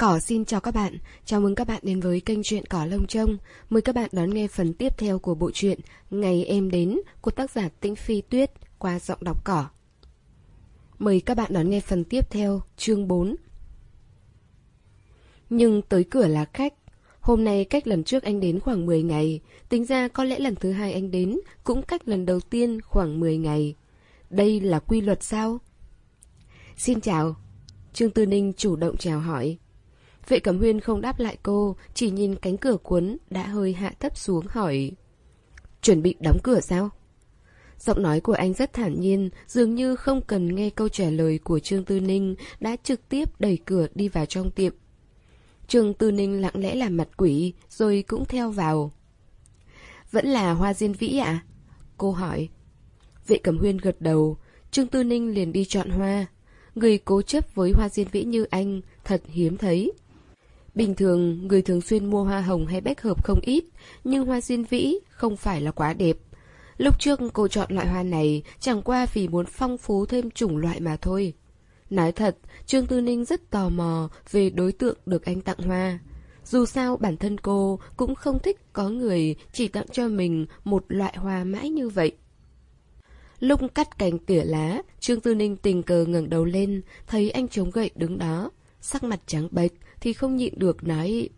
Cỏ xin chào các bạn, chào mừng các bạn đến với kênh truyện Cỏ Lông Trông. Mời các bạn đón nghe phần tiếp theo của bộ truyện Ngày Em Đến của tác giả Tĩnh Phi Tuyết qua giọng đọc cỏ. Mời các bạn đón nghe phần tiếp theo, chương 4. Nhưng tới cửa là khách. Hôm nay cách lần trước anh đến khoảng 10 ngày, tính ra có lẽ lần thứ hai anh đến cũng cách lần đầu tiên khoảng 10 ngày. Đây là quy luật sao? Xin chào. Trương Tư Ninh chủ động chào hỏi. Vệ Cẩm Huyên không đáp lại cô, chỉ nhìn cánh cửa cuốn đã hơi hạ thấp xuống hỏi. Chuẩn bị đóng cửa sao? Giọng nói của anh rất thản nhiên, dường như không cần nghe câu trả lời của Trương Tư Ninh, đã trực tiếp đẩy cửa đi vào trong tiệm. Trương Tư Ninh lặng lẽ làm mặt quỷ, rồi cũng theo vào. Vẫn là hoa diên vĩ ạ? À? Cô hỏi. Vệ Cẩm Huyên gật đầu, Trương Tư Ninh liền đi chọn hoa. Người cố chấp với hoa diên vĩ như anh, thật hiếm thấy. Bình thường, người thường xuyên mua hoa hồng hay bách hợp không ít, nhưng hoa diên vĩ không phải là quá đẹp. Lúc trước cô chọn loại hoa này chẳng qua vì muốn phong phú thêm chủng loại mà thôi. Nói thật, Trương Tư Ninh rất tò mò về đối tượng được anh tặng hoa. Dù sao bản thân cô cũng không thích có người chỉ tặng cho mình một loại hoa mãi như vậy. Lúc cắt cành tỉa lá, Trương Tư Ninh tình cờ ngẩng đầu lên, thấy anh chống gậy đứng đó, sắc mặt trắng bệch thì không nhịn được nói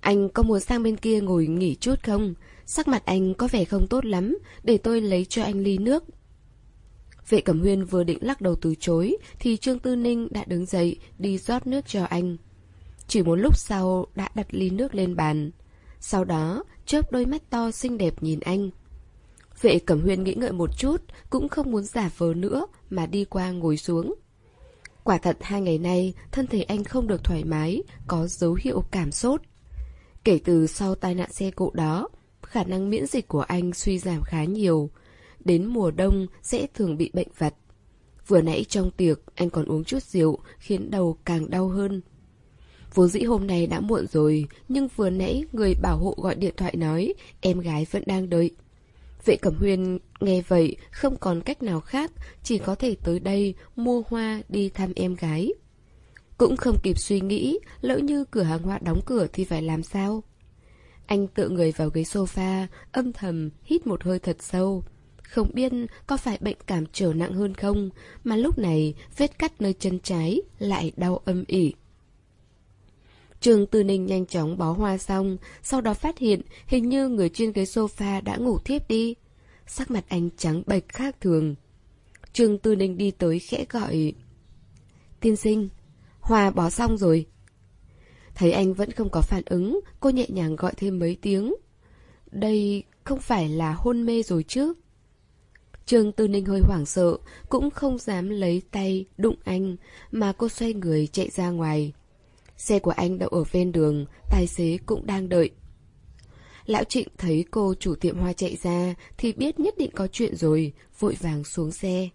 Anh có muốn sang bên kia ngồi nghỉ chút không? Sắc mặt anh có vẻ không tốt lắm, để tôi lấy cho anh ly nước. Vệ Cẩm Huyên vừa định lắc đầu từ chối, thì Trương Tư Ninh đã đứng dậy đi rót nước cho anh. Chỉ một lúc sau đã đặt ly nước lên bàn. Sau đó, chớp đôi mắt to xinh đẹp nhìn anh. Vệ Cẩm Huyên nghĩ ngợi một chút, cũng không muốn giả vờ nữa mà đi qua ngồi xuống. Quả thật hai ngày nay, thân thể anh không được thoải mái, có dấu hiệu cảm sốt. Kể từ sau tai nạn xe cộ đó, khả năng miễn dịch của anh suy giảm khá nhiều. Đến mùa đông sẽ thường bị bệnh vặt. Vừa nãy trong tiệc, anh còn uống chút rượu, khiến đầu càng đau hơn. Vốn dĩ hôm nay đã muộn rồi, nhưng vừa nãy người bảo hộ gọi điện thoại nói em gái vẫn đang đợi. Vệ Cẩm Huyên nghe vậy không còn cách nào khác, chỉ có thể tới đây mua hoa đi thăm em gái. Cũng không kịp suy nghĩ, lỡ như cửa hàng hoa đóng cửa thì phải làm sao? Anh tự người vào ghế sofa, âm thầm hít một hơi thật sâu. Không biết có phải bệnh cảm trở nặng hơn không, mà lúc này vết cắt nơi chân trái lại đau âm ỉ. Trường Tư Ninh nhanh chóng bó hoa xong, sau đó phát hiện hình như người trên ghế sofa đã ngủ thiếp đi. Sắc mặt anh trắng bệch khác thường. Trường Tư Ninh đi tới khẽ gọi. Tiên sinh, hoa bó xong rồi. Thấy anh vẫn không có phản ứng, cô nhẹ nhàng gọi thêm mấy tiếng. Đây không phải là hôn mê rồi chứ? Trường Tư Ninh hơi hoảng sợ, cũng không dám lấy tay đụng anh, mà cô xoay người chạy ra ngoài. Xe của anh đậu ở ven đường, tài xế cũng đang đợi. Lão Trịnh thấy cô chủ tiệm hoa chạy ra thì biết nhất định có chuyện rồi, vội vàng xuống xe.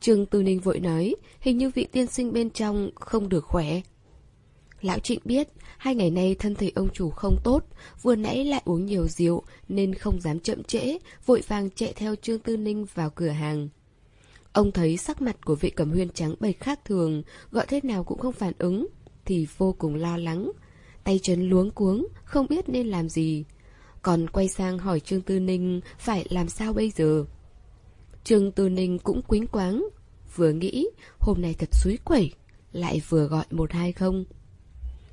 Trương Tư Ninh vội nói, hình như vị tiên sinh bên trong không được khỏe. Lão Trịnh biết, hai ngày nay thân thể ông chủ không tốt, vừa nãy lại uống nhiều rượu nên không dám chậm trễ, vội vàng chạy theo Trương Tư Ninh vào cửa hàng. Ông thấy sắc mặt của vị cẩm huyên trắng bệch khác thường, gọi thế nào cũng không phản ứng, thì vô cùng lo lắng. Tay chân luống cuống, không biết nên làm gì. Còn quay sang hỏi Trương Tư Ninh phải làm sao bây giờ. Trương Tư Ninh cũng quính quáng, vừa nghĩ hôm nay thật suối quẩy, lại vừa gọi một hai không.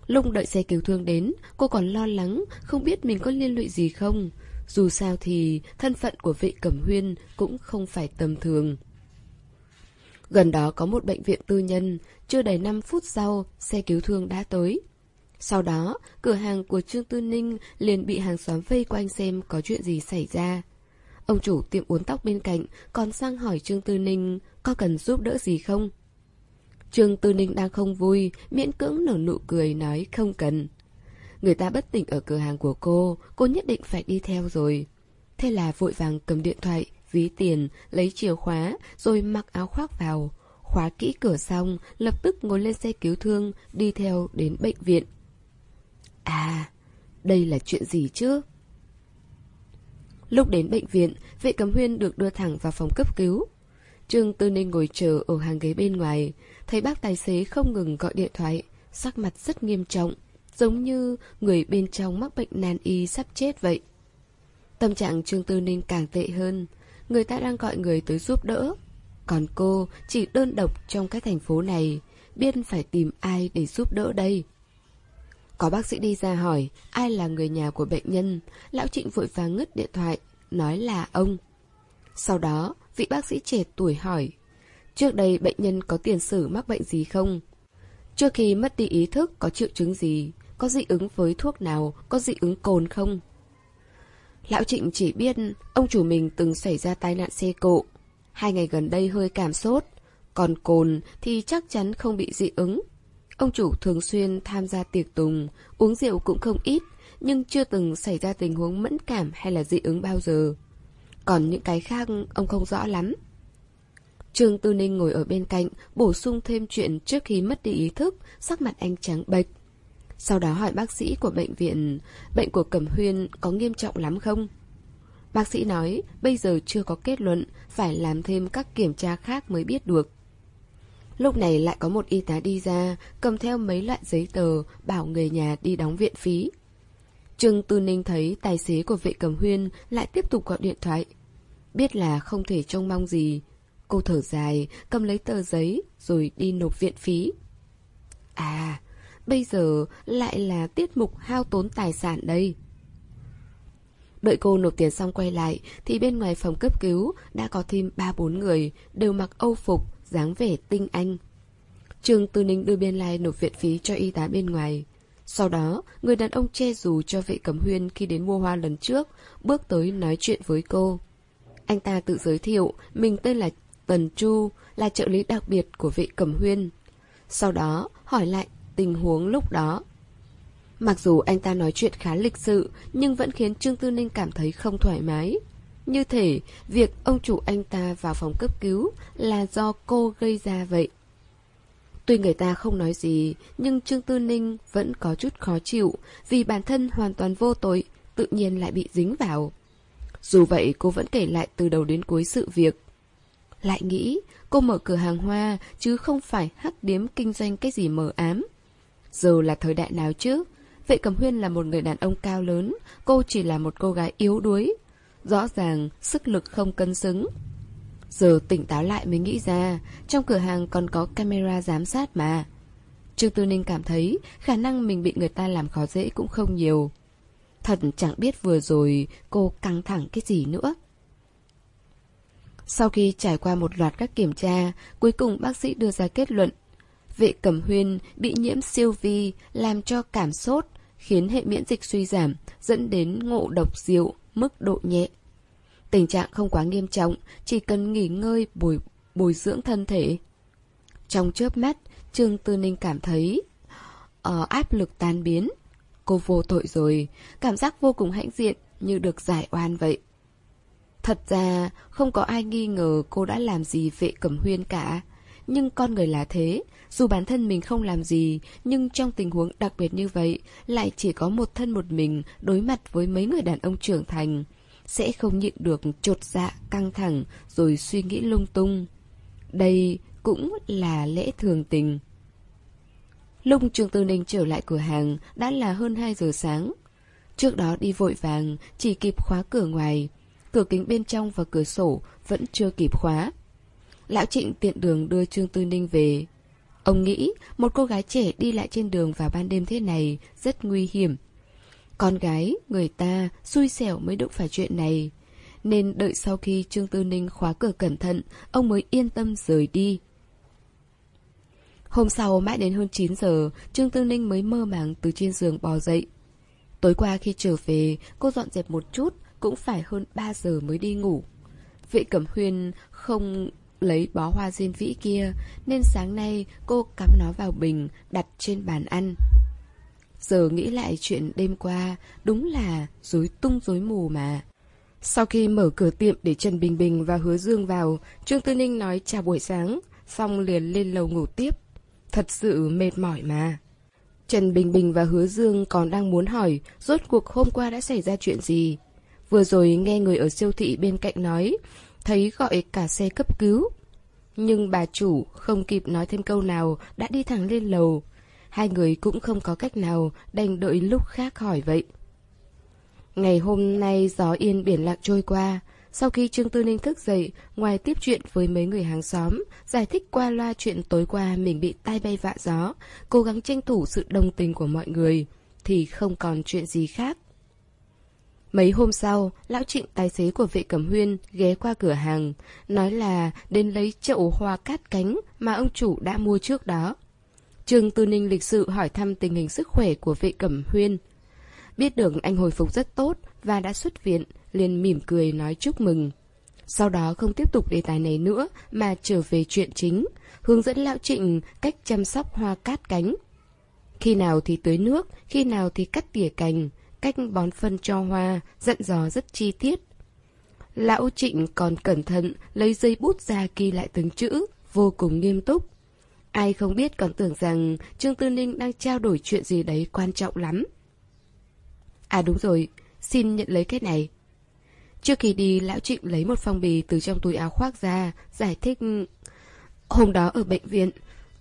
Lúc đợi xe cứu thương đến, cô còn lo lắng, không biết mình có liên lụy gì không. Dù sao thì thân phận của vị cẩm huyên cũng không phải tầm thường. Gần đó có một bệnh viện tư nhân, chưa đầy 5 phút sau, xe cứu thương đã tới. Sau đó, cửa hàng của Trương Tư Ninh liền bị hàng xóm vây quanh xem có chuyện gì xảy ra. Ông chủ tiệm uốn tóc bên cạnh còn sang hỏi Trương Tư Ninh có cần giúp đỡ gì không? Trương Tư Ninh đang không vui, miễn cưỡng nở nụ cười nói không cần. Người ta bất tỉnh ở cửa hàng của cô, cô nhất định phải đi theo rồi. Thế là vội vàng cầm điện thoại, ví tiền, lấy chìa khóa, rồi mặc áo khoác vào. Khóa kỹ cửa xong, lập tức ngồi lên xe cứu thương, đi theo đến bệnh viện. À, đây là chuyện gì chứ? Lúc đến bệnh viện, vệ cấm huyên được đưa thẳng vào phòng cấp cứu. Trương Tư Ninh ngồi chờ ở hàng ghế bên ngoài, thấy bác tài xế không ngừng gọi điện thoại, sắc mặt rất nghiêm trọng, giống như người bên trong mắc bệnh nan y sắp chết vậy. Tâm trạng Trương Tư Ninh càng tệ hơn, người ta đang gọi người tới giúp đỡ. Còn cô chỉ đơn độc trong cái thành phố này, biết phải tìm ai để giúp đỡ đây. Có bác sĩ đi ra hỏi ai là người nhà của bệnh nhân, lão Trịnh vội vàng ngứt điện thoại, nói là ông. Sau đó, vị bác sĩ trẻ tuổi hỏi, trước đây bệnh nhân có tiền sử mắc bệnh gì không? Trước khi mất đi ý thức có triệu chứng gì, có dị ứng với thuốc nào, có dị ứng cồn không? Lão Trịnh chỉ biết ông chủ mình từng xảy ra tai nạn xe cộ. Hai ngày gần đây hơi cảm sốt, còn cồn thì chắc chắn không bị dị ứng. Ông chủ thường xuyên tham gia tiệc tùng, uống rượu cũng không ít, nhưng chưa từng xảy ra tình huống mẫn cảm hay là dị ứng bao giờ. Còn những cái khác ông không rõ lắm. Trương Tư Ninh ngồi ở bên cạnh, bổ sung thêm chuyện trước khi mất đi ý thức, sắc mặt anh trắng bệch. Sau đó hỏi bác sĩ của bệnh viện, bệnh của Cẩm Huyên có nghiêm trọng lắm không? Bác sĩ nói, bây giờ chưa có kết luận, phải làm thêm các kiểm tra khác mới biết được. Lúc này lại có một y tá đi ra, cầm theo mấy loại giấy tờ, bảo người nhà đi đóng viện phí. Trương Tư Ninh thấy tài xế của vệ cầm huyên lại tiếp tục gọi điện thoại. Biết là không thể trông mong gì. Cô thở dài, cầm lấy tờ giấy, rồi đi nộp viện phí. À, bây giờ lại là tiết mục hao tốn tài sản đây. Đợi cô nộp tiền xong quay lại, thì bên ngoài phòng cấp cứu đã có thêm ba bốn người, đều mặc âu phục, dáng vẻ tinh anh. Trường Tư Ninh đưa biên lai nộp viện phí cho y tá bên ngoài. Sau đó, người đàn ông che dù cho vệ cẩm huyên khi đến mua hoa lần trước, bước tới nói chuyện với cô. Anh ta tự giới thiệu, mình tên là Tần Chu, là trợ lý đặc biệt của vệ cẩm huyên. Sau đó, hỏi lại tình huống lúc đó. Mặc dù anh ta nói chuyện khá lịch sự, nhưng vẫn khiến Trương Tư Ninh cảm thấy không thoải mái. Như thể việc ông chủ anh ta vào phòng cấp cứu là do cô gây ra vậy. Tuy người ta không nói gì, nhưng Trương Tư Ninh vẫn có chút khó chịu vì bản thân hoàn toàn vô tội, tự nhiên lại bị dính vào. Dù vậy cô vẫn kể lại từ đầu đến cuối sự việc. Lại nghĩ cô mở cửa hàng hoa chứ không phải hắc điếm kinh doanh cái gì mờ ám. Giờ là thời đại nào chứ? Vệ Cẩm Huyên là một người đàn ông cao lớn, cô chỉ là một cô gái yếu đuối, Rõ ràng sức lực không cân xứng. Giờ tỉnh táo lại mới nghĩ ra Trong cửa hàng còn có camera giám sát mà. Trương Tư Ninh cảm thấy Khả năng mình bị người ta làm khó dễ cũng không nhiều. Thật chẳng biết vừa rồi Cô căng thẳng cái gì nữa. Sau khi trải qua một loạt các kiểm tra Cuối cùng bác sĩ đưa ra kết luận Vệ cẩm huyên bị nhiễm siêu vi Làm cho cảm sốt Khiến hệ miễn dịch suy giảm Dẫn đến ngộ độc rượu mức độ nhẹ. Tình trạng không quá nghiêm trọng, chỉ cần nghỉ ngơi bồi, bồi dưỡng thân thể. Trong chớp mắt, Trương Tư Ninh cảm thấy uh, áp lực tan biến. Cô vô tội rồi, cảm giác vô cùng hãnh diện như được giải oan vậy. Thật ra, không có ai nghi ngờ cô đã làm gì vệ cẩm huyên cả. Nhưng con người là thế, dù bản thân mình không làm gì, nhưng trong tình huống đặc biệt như vậy, lại chỉ có một thân một mình đối mặt với mấy người đàn ông trưởng thành. Sẽ không nhịn được trột dạ, căng thẳng, rồi suy nghĩ lung tung. Đây cũng là lẽ thường tình. Lúc trường Tư Ninh trở lại cửa hàng đã là hơn 2 giờ sáng. Trước đó đi vội vàng, chỉ kịp khóa cửa ngoài. Cửa kính bên trong và cửa sổ vẫn chưa kịp khóa. Lão Trịnh tiện đường đưa Trương Tư Ninh về. Ông nghĩ một cô gái trẻ đi lại trên đường vào ban đêm thế này rất nguy hiểm. Con gái, người ta, xui xẻo mới đụng phải chuyện này. Nên đợi sau khi Trương Tư Ninh khóa cửa cẩn thận, ông mới yên tâm rời đi. Hôm sau mãi đến hơn 9 giờ, Trương Tư Ninh mới mơ màng từ trên giường bò dậy. Tối qua khi trở về, cô dọn dẹp một chút, cũng phải hơn 3 giờ mới đi ngủ. Vệ Cẩm Huyên không lấy bó hoa diên vĩ kia, nên sáng nay cô cắm nó vào bình, đặt trên bàn ăn. Giờ nghĩ lại chuyện đêm qua, đúng là rối tung rối mù mà. Sau khi mở cửa tiệm để Trần Bình Bình và Hứa Dương vào, Trương Tư Ninh nói chào buổi sáng, xong liền lên lầu ngủ tiếp. Thật sự mệt mỏi mà. Trần Bình Bình và Hứa Dương còn đang muốn hỏi rốt cuộc hôm qua đã xảy ra chuyện gì. Vừa rồi nghe người ở siêu thị bên cạnh nói thấy gọi cả xe cấp cứu. Nhưng bà chủ không kịp nói thêm câu nào đã đi thẳng lên lầu. Hai người cũng không có cách nào đành đợi lúc khác hỏi vậy. Ngày hôm nay gió yên biển lặng trôi qua, sau khi Trương Tư Ninh thức dậy, ngoài tiếp chuyện với mấy người hàng xóm, giải thích qua loa chuyện tối qua mình bị tai bay vạ gió, cố gắng tranh thủ sự đồng tình của mọi người, thì không còn chuyện gì khác. Mấy hôm sau, lão trịnh tài xế của vệ cẩm huyên ghé qua cửa hàng, nói là đến lấy chậu hoa cát cánh mà ông chủ đã mua trước đó. Trương Tư Ninh lịch sự hỏi thăm tình hình sức khỏe của vệ cẩm huyên. Biết được anh hồi phục rất tốt và đã xuất viện, liền mỉm cười nói chúc mừng. Sau đó không tiếp tục đề tài này nữa mà trở về chuyện chính, hướng dẫn lão trịnh cách chăm sóc hoa cát cánh. Khi nào thì tưới nước, khi nào thì cắt tỉa cành, cách bón phân cho hoa, dặn dò rất chi tiết. Lão Trịnh còn cẩn thận lấy dây bút ra ghi lại từng chữ, vô cùng nghiêm túc. Ai không biết còn tưởng rằng Trương Tư Ninh đang trao đổi chuyện gì đấy quan trọng lắm. À đúng rồi, xin nhận lấy cái này. Trước khi đi, Lão Trịnh lấy một phong bì từ trong túi áo khoác ra, giải thích... Hôm đó ở bệnh viện,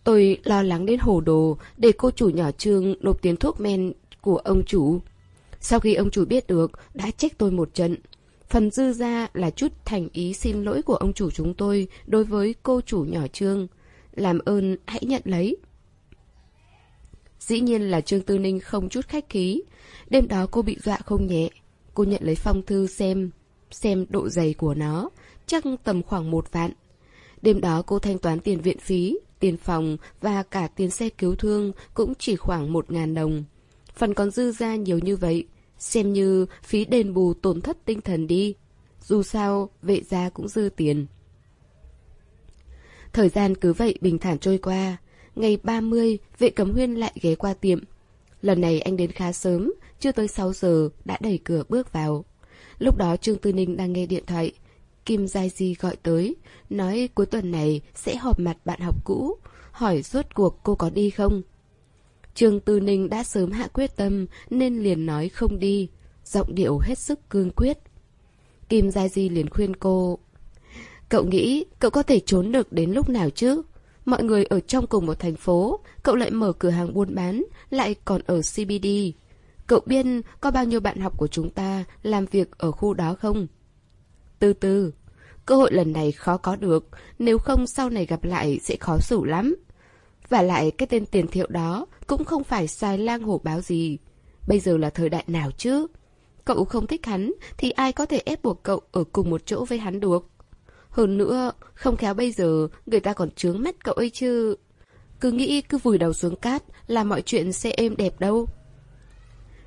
tôi lo lắng đến hồ đồ để cô chủ nhỏ Trương nộp tiền thuốc men của ông chủ. Sau khi ông chủ biết được, đã trách tôi một trận. Phần dư ra là chút thành ý xin lỗi của ông chủ chúng tôi đối với cô chủ nhỏ Trương. Làm ơn hãy nhận lấy. Dĩ nhiên là Trương Tư Ninh không chút khách khí. Đêm đó cô bị dọa không nhẹ. Cô nhận lấy phong thư xem, xem độ dày của nó, chắc tầm khoảng một vạn. Đêm đó cô thanh toán tiền viện phí, tiền phòng và cả tiền xe cứu thương cũng chỉ khoảng một ngàn đồng. Phần còn dư ra nhiều như vậy, xem như phí đền bù tổn thất tinh thần đi. Dù sao, vệ gia cũng dư tiền. Thời gian cứ vậy bình thản trôi qua. Ngày 30, vệ cấm huyên lại ghé qua tiệm. Lần này anh đến khá sớm, chưa tới 6 giờ, đã đẩy cửa bước vào. Lúc đó Trương Tư Ninh đang nghe điện thoại. Kim Giai Di gọi tới, nói cuối tuần này sẽ họp mặt bạn học cũ, hỏi rốt cuộc cô có đi không. Trương Tư Ninh đã sớm hạ quyết tâm nên liền nói không đi, giọng điệu hết sức cương quyết. Kim Gia Di liền khuyên cô. Cậu nghĩ cậu có thể trốn được đến lúc nào chứ? Mọi người ở trong cùng một thành phố, cậu lại mở cửa hàng buôn bán, lại còn ở CBD. Cậu biết có bao nhiêu bạn học của chúng ta làm việc ở khu đó không? Từ từ, cơ hội lần này khó có được, nếu không sau này gặp lại sẽ khó xử lắm. Và lại cái tên tiền thiệu đó cũng không phải xài lang hổ báo gì. Bây giờ là thời đại nào chứ? Cậu không thích hắn thì ai có thể ép buộc cậu ở cùng một chỗ với hắn được? Hơn nữa, không khéo bây giờ người ta còn trướng mắt cậu ấy chứ. Cứ nghĩ cứ vùi đầu xuống cát là mọi chuyện sẽ êm đẹp đâu.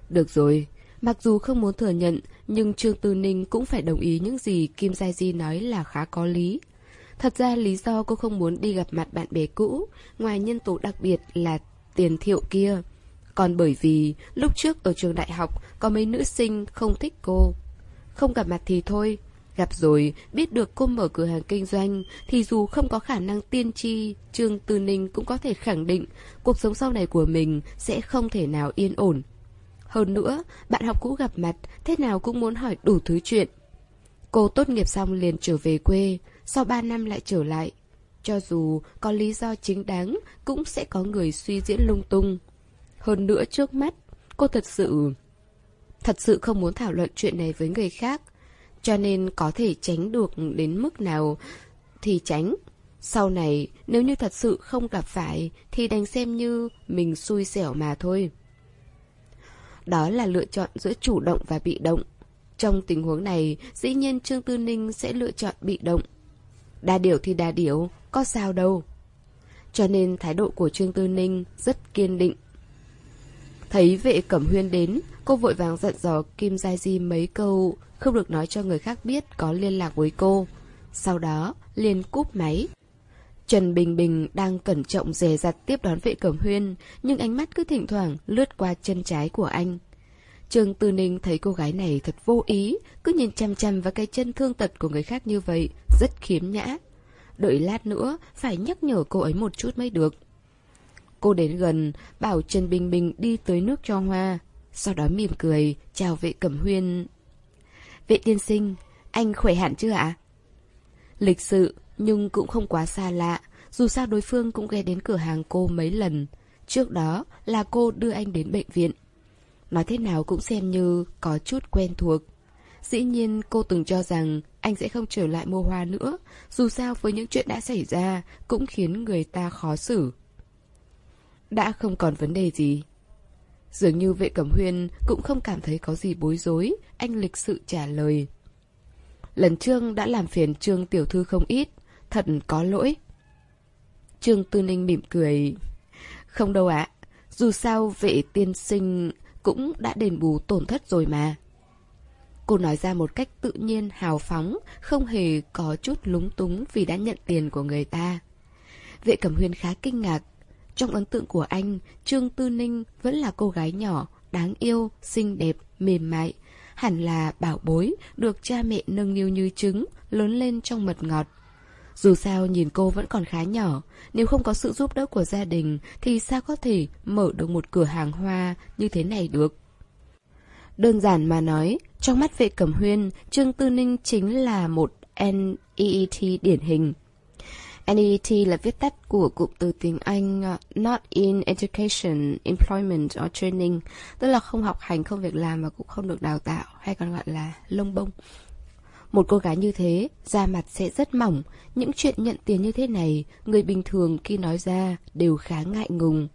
Được rồi, mặc dù không muốn thừa nhận, nhưng Trương Tư Ninh cũng phải đồng ý những gì Kim Giai Di nói là khá có lý. Thật ra lý do cô không muốn đi gặp mặt bạn bè cũ, ngoài nhân tố đặc biệt là tiền thiệu kia. Còn bởi vì lúc trước ở trường đại học có mấy nữ sinh không thích cô. Không gặp mặt thì thôi, gặp rồi biết được cô mở cửa hàng kinh doanh thì dù không có khả năng tiên tri, Trương Tư Ninh cũng có thể khẳng định cuộc sống sau này của mình sẽ không thể nào yên ổn. Hơn nữa, bạn học cũ gặp mặt, thế nào cũng muốn hỏi đủ thứ chuyện. Cô tốt nghiệp xong liền trở về quê, sau 3 năm lại trở lại. Cho dù có lý do chính đáng, cũng sẽ có người suy diễn lung tung. Hơn nữa trước mắt, cô thật sự... Thật sự không muốn thảo luận chuyện này với người khác. Cho nên có thể tránh được đến mức nào thì tránh. Sau này, nếu như thật sự không gặp phải, thì đành xem như mình xui xẻo mà thôi. Đó là lựa chọn giữa chủ động và bị động. Trong tình huống này, dĩ nhiên Trương Tư Ninh sẽ lựa chọn bị động. Đa điểu thì đa điểu, có sao đâu. Cho nên thái độ của Trương Tư Ninh rất kiên định. Thấy vệ cẩm huyên đến, cô vội vàng dặn dò Kim Giai Di mấy câu, không được nói cho người khác biết có liên lạc với cô. Sau đó, liền cúp máy. Trần Bình Bình đang cẩn trọng dè dặt tiếp đón vệ cẩm huyên, nhưng ánh mắt cứ thỉnh thoảng lướt qua chân trái của anh. Trương Tư Ninh thấy cô gái này thật vô ý, cứ nhìn chăm chăm vào cái chân thương tật của người khác như vậy, rất khiếm nhã. Đợi lát nữa, phải nhắc nhở cô ấy một chút mới được. Cô đến gần, bảo Trần Bình Bình đi tới nước cho hoa. Sau đó mỉm cười, chào vệ cẩm huyên. Vệ tiên sinh, anh khỏe hẳn chưa ạ? Lịch sự, nhưng cũng không quá xa lạ, dù sao đối phương cũng ghé đến cửa hàng cô mấy lần. Trước đó là cô đưa anh đến bệnh viện. Nói thế nào cũng xem như có chút quen thuộc. Dĩ nhiên cô từng cho rằng anh sẽ không trở lại mua hoa nữa, dù sao với những chuyện đã xảy ra cũng khiến người ta khó xử. Đã không còn vấn đề gì. Dường như vệ cẩm huyên cũng không cảm thấy có gì bối rối, anh lịch sự trả lời. Lần Trương đã làm phiền Trương tiểu thư không ít, thật có lỗi. Trương Tư Ninh mỉm cười. Không đâu ạ, dù sao vệ tiên sinh cũng đã đền bù tổn thất rồi mà. Cô nói ra một cách tự nhiên, hào phóng, không hề có chút lúng túng vì đã nhận tiền của người ta. Vệ Cẩm Huyên khá kinh ngạc. Trong ấn tượng của anh, Trương Tư Ninh vẫn là cô gái nhỏ, đáng yêu, xinh đẹp, mềm mại. Hẳn là bảo bối, được cha mẹ nâng niu như trứng, lớn lên trong mật ngọt. Dù sao nhìn cô vẫn còn khá nhỏ, nếu không có sự giúp đỡ của gia đình thì sao có thể mở được một cửa hàng hoa như thế này được. Đơn giản mà nói, trong mắt vệ cẩm huyên, Trương Tư Ninh chính là một NEET điển hình. NEET là viết tắt của cụm từ tiếng Anh uh, Not in Education, Employment or Training, tức là không học hành, không việc làm và cũng không được đào tạo, hay còn gọi là lông bông. Một cô gái như thế, da mặt sẽ rất mỏng, những chuyện nhận tiền như thế này, người bình thường khi nói ra đều khá ngại ngùng.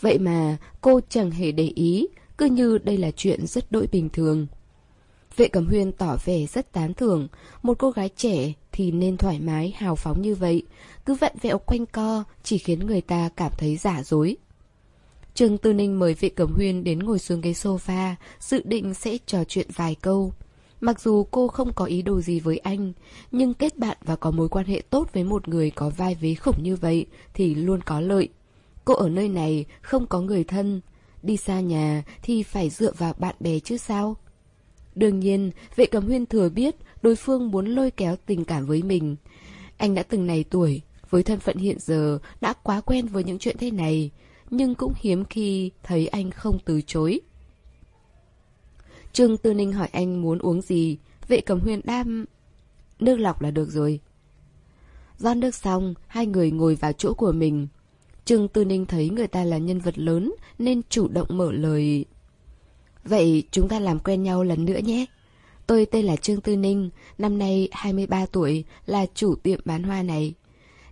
Vậy mà cô chẳng hề để ý, cứ như đây là chuyện rất đỗi bình thường. Vệ Cẩm Huyên tỏ vẻ rất tán thưởng, một cô gái trẻ thì nên thoải mái, hào phóng như vậy, cứ vặn vẹo quanh co chỉ khiến người ta cảm thấy giả dối. Trương Tư Ninh mời Vệ Cẩm Huyên đến ngồi xuống ghế sofa, dự định sẽ trò chuyện vài câu. Mặc dù cô không có ý đồ gì với anh, nhưng kết bạn và có mối quan hệ tốt với một người có vai vế khủng như vậy thì luôn có lợi. Cô ở nơi này không có người thân, đi xa nhà thì phải dựa vào bạn bè chứ sao? Đương nhiên, vệ cầm huyên thừa biết đối phương muốn lôi kéo tình cảm với mình. Anh đã từng này tuổi, với thân phận hiện giờ đã quá quen với những chuyện thế này, nhưng cũng hiếm khi thấy anh không từ chối. Trương Tư Ninh hỏi anh muốn uống gì, vệ cầm huyên đam... Nước lọc là được rồi. Rót nước xong, hai người ngồi vào chỗ của mình. Trương Tư Ninh thấy người ta là nhân vật lớn nên chủ động mở lời. Vậy chúng ta làm quen nhau lần nữa nhé. Tôi tên là Trương Tư Ninh, năm nay 23 tuổi, là chủ tiệm bán hoa này.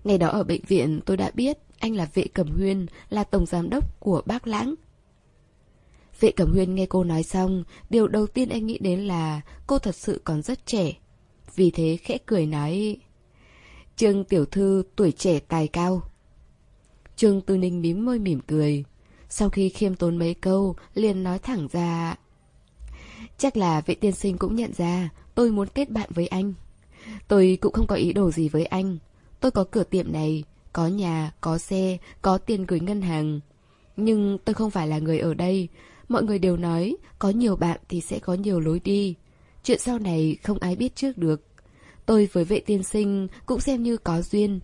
Ngày đó ở bệnh viện tôi đã biết anh là Vệ Cẩm Huyên, là tổng giám đốc của Bác Lãng. Vệ Cẩm Huyên nghe cô nói xong, điều đầu tiên anh nghĩ đến là cô thật sự còn rất trẻ. Vì thế khẽ cười nói... Trương Tiểu Thư tuổi trẻ tài cao. Trương Tư Ninh mím môi mỉm cười. Sau khi khiêm tốn mấy câu, liền nói thẳng ra... Chắc là vị tiên sinh cũng nhận ra tôi muốn kết bạn với anh. Tôi cũng không có ý đồ gì với anh. Tôi có cửa tiệm này, có nhà, có xe, có tiền gửi ngân hàng. Nhưng tôi không phải là người ở đây. Mọi người đều nói, có nhiều bạn thì sẽ có nhiều lối đi. Chuyện sau này không ai biết trước được. Tôi với vệ tiên sinh cũng xem như có duyên.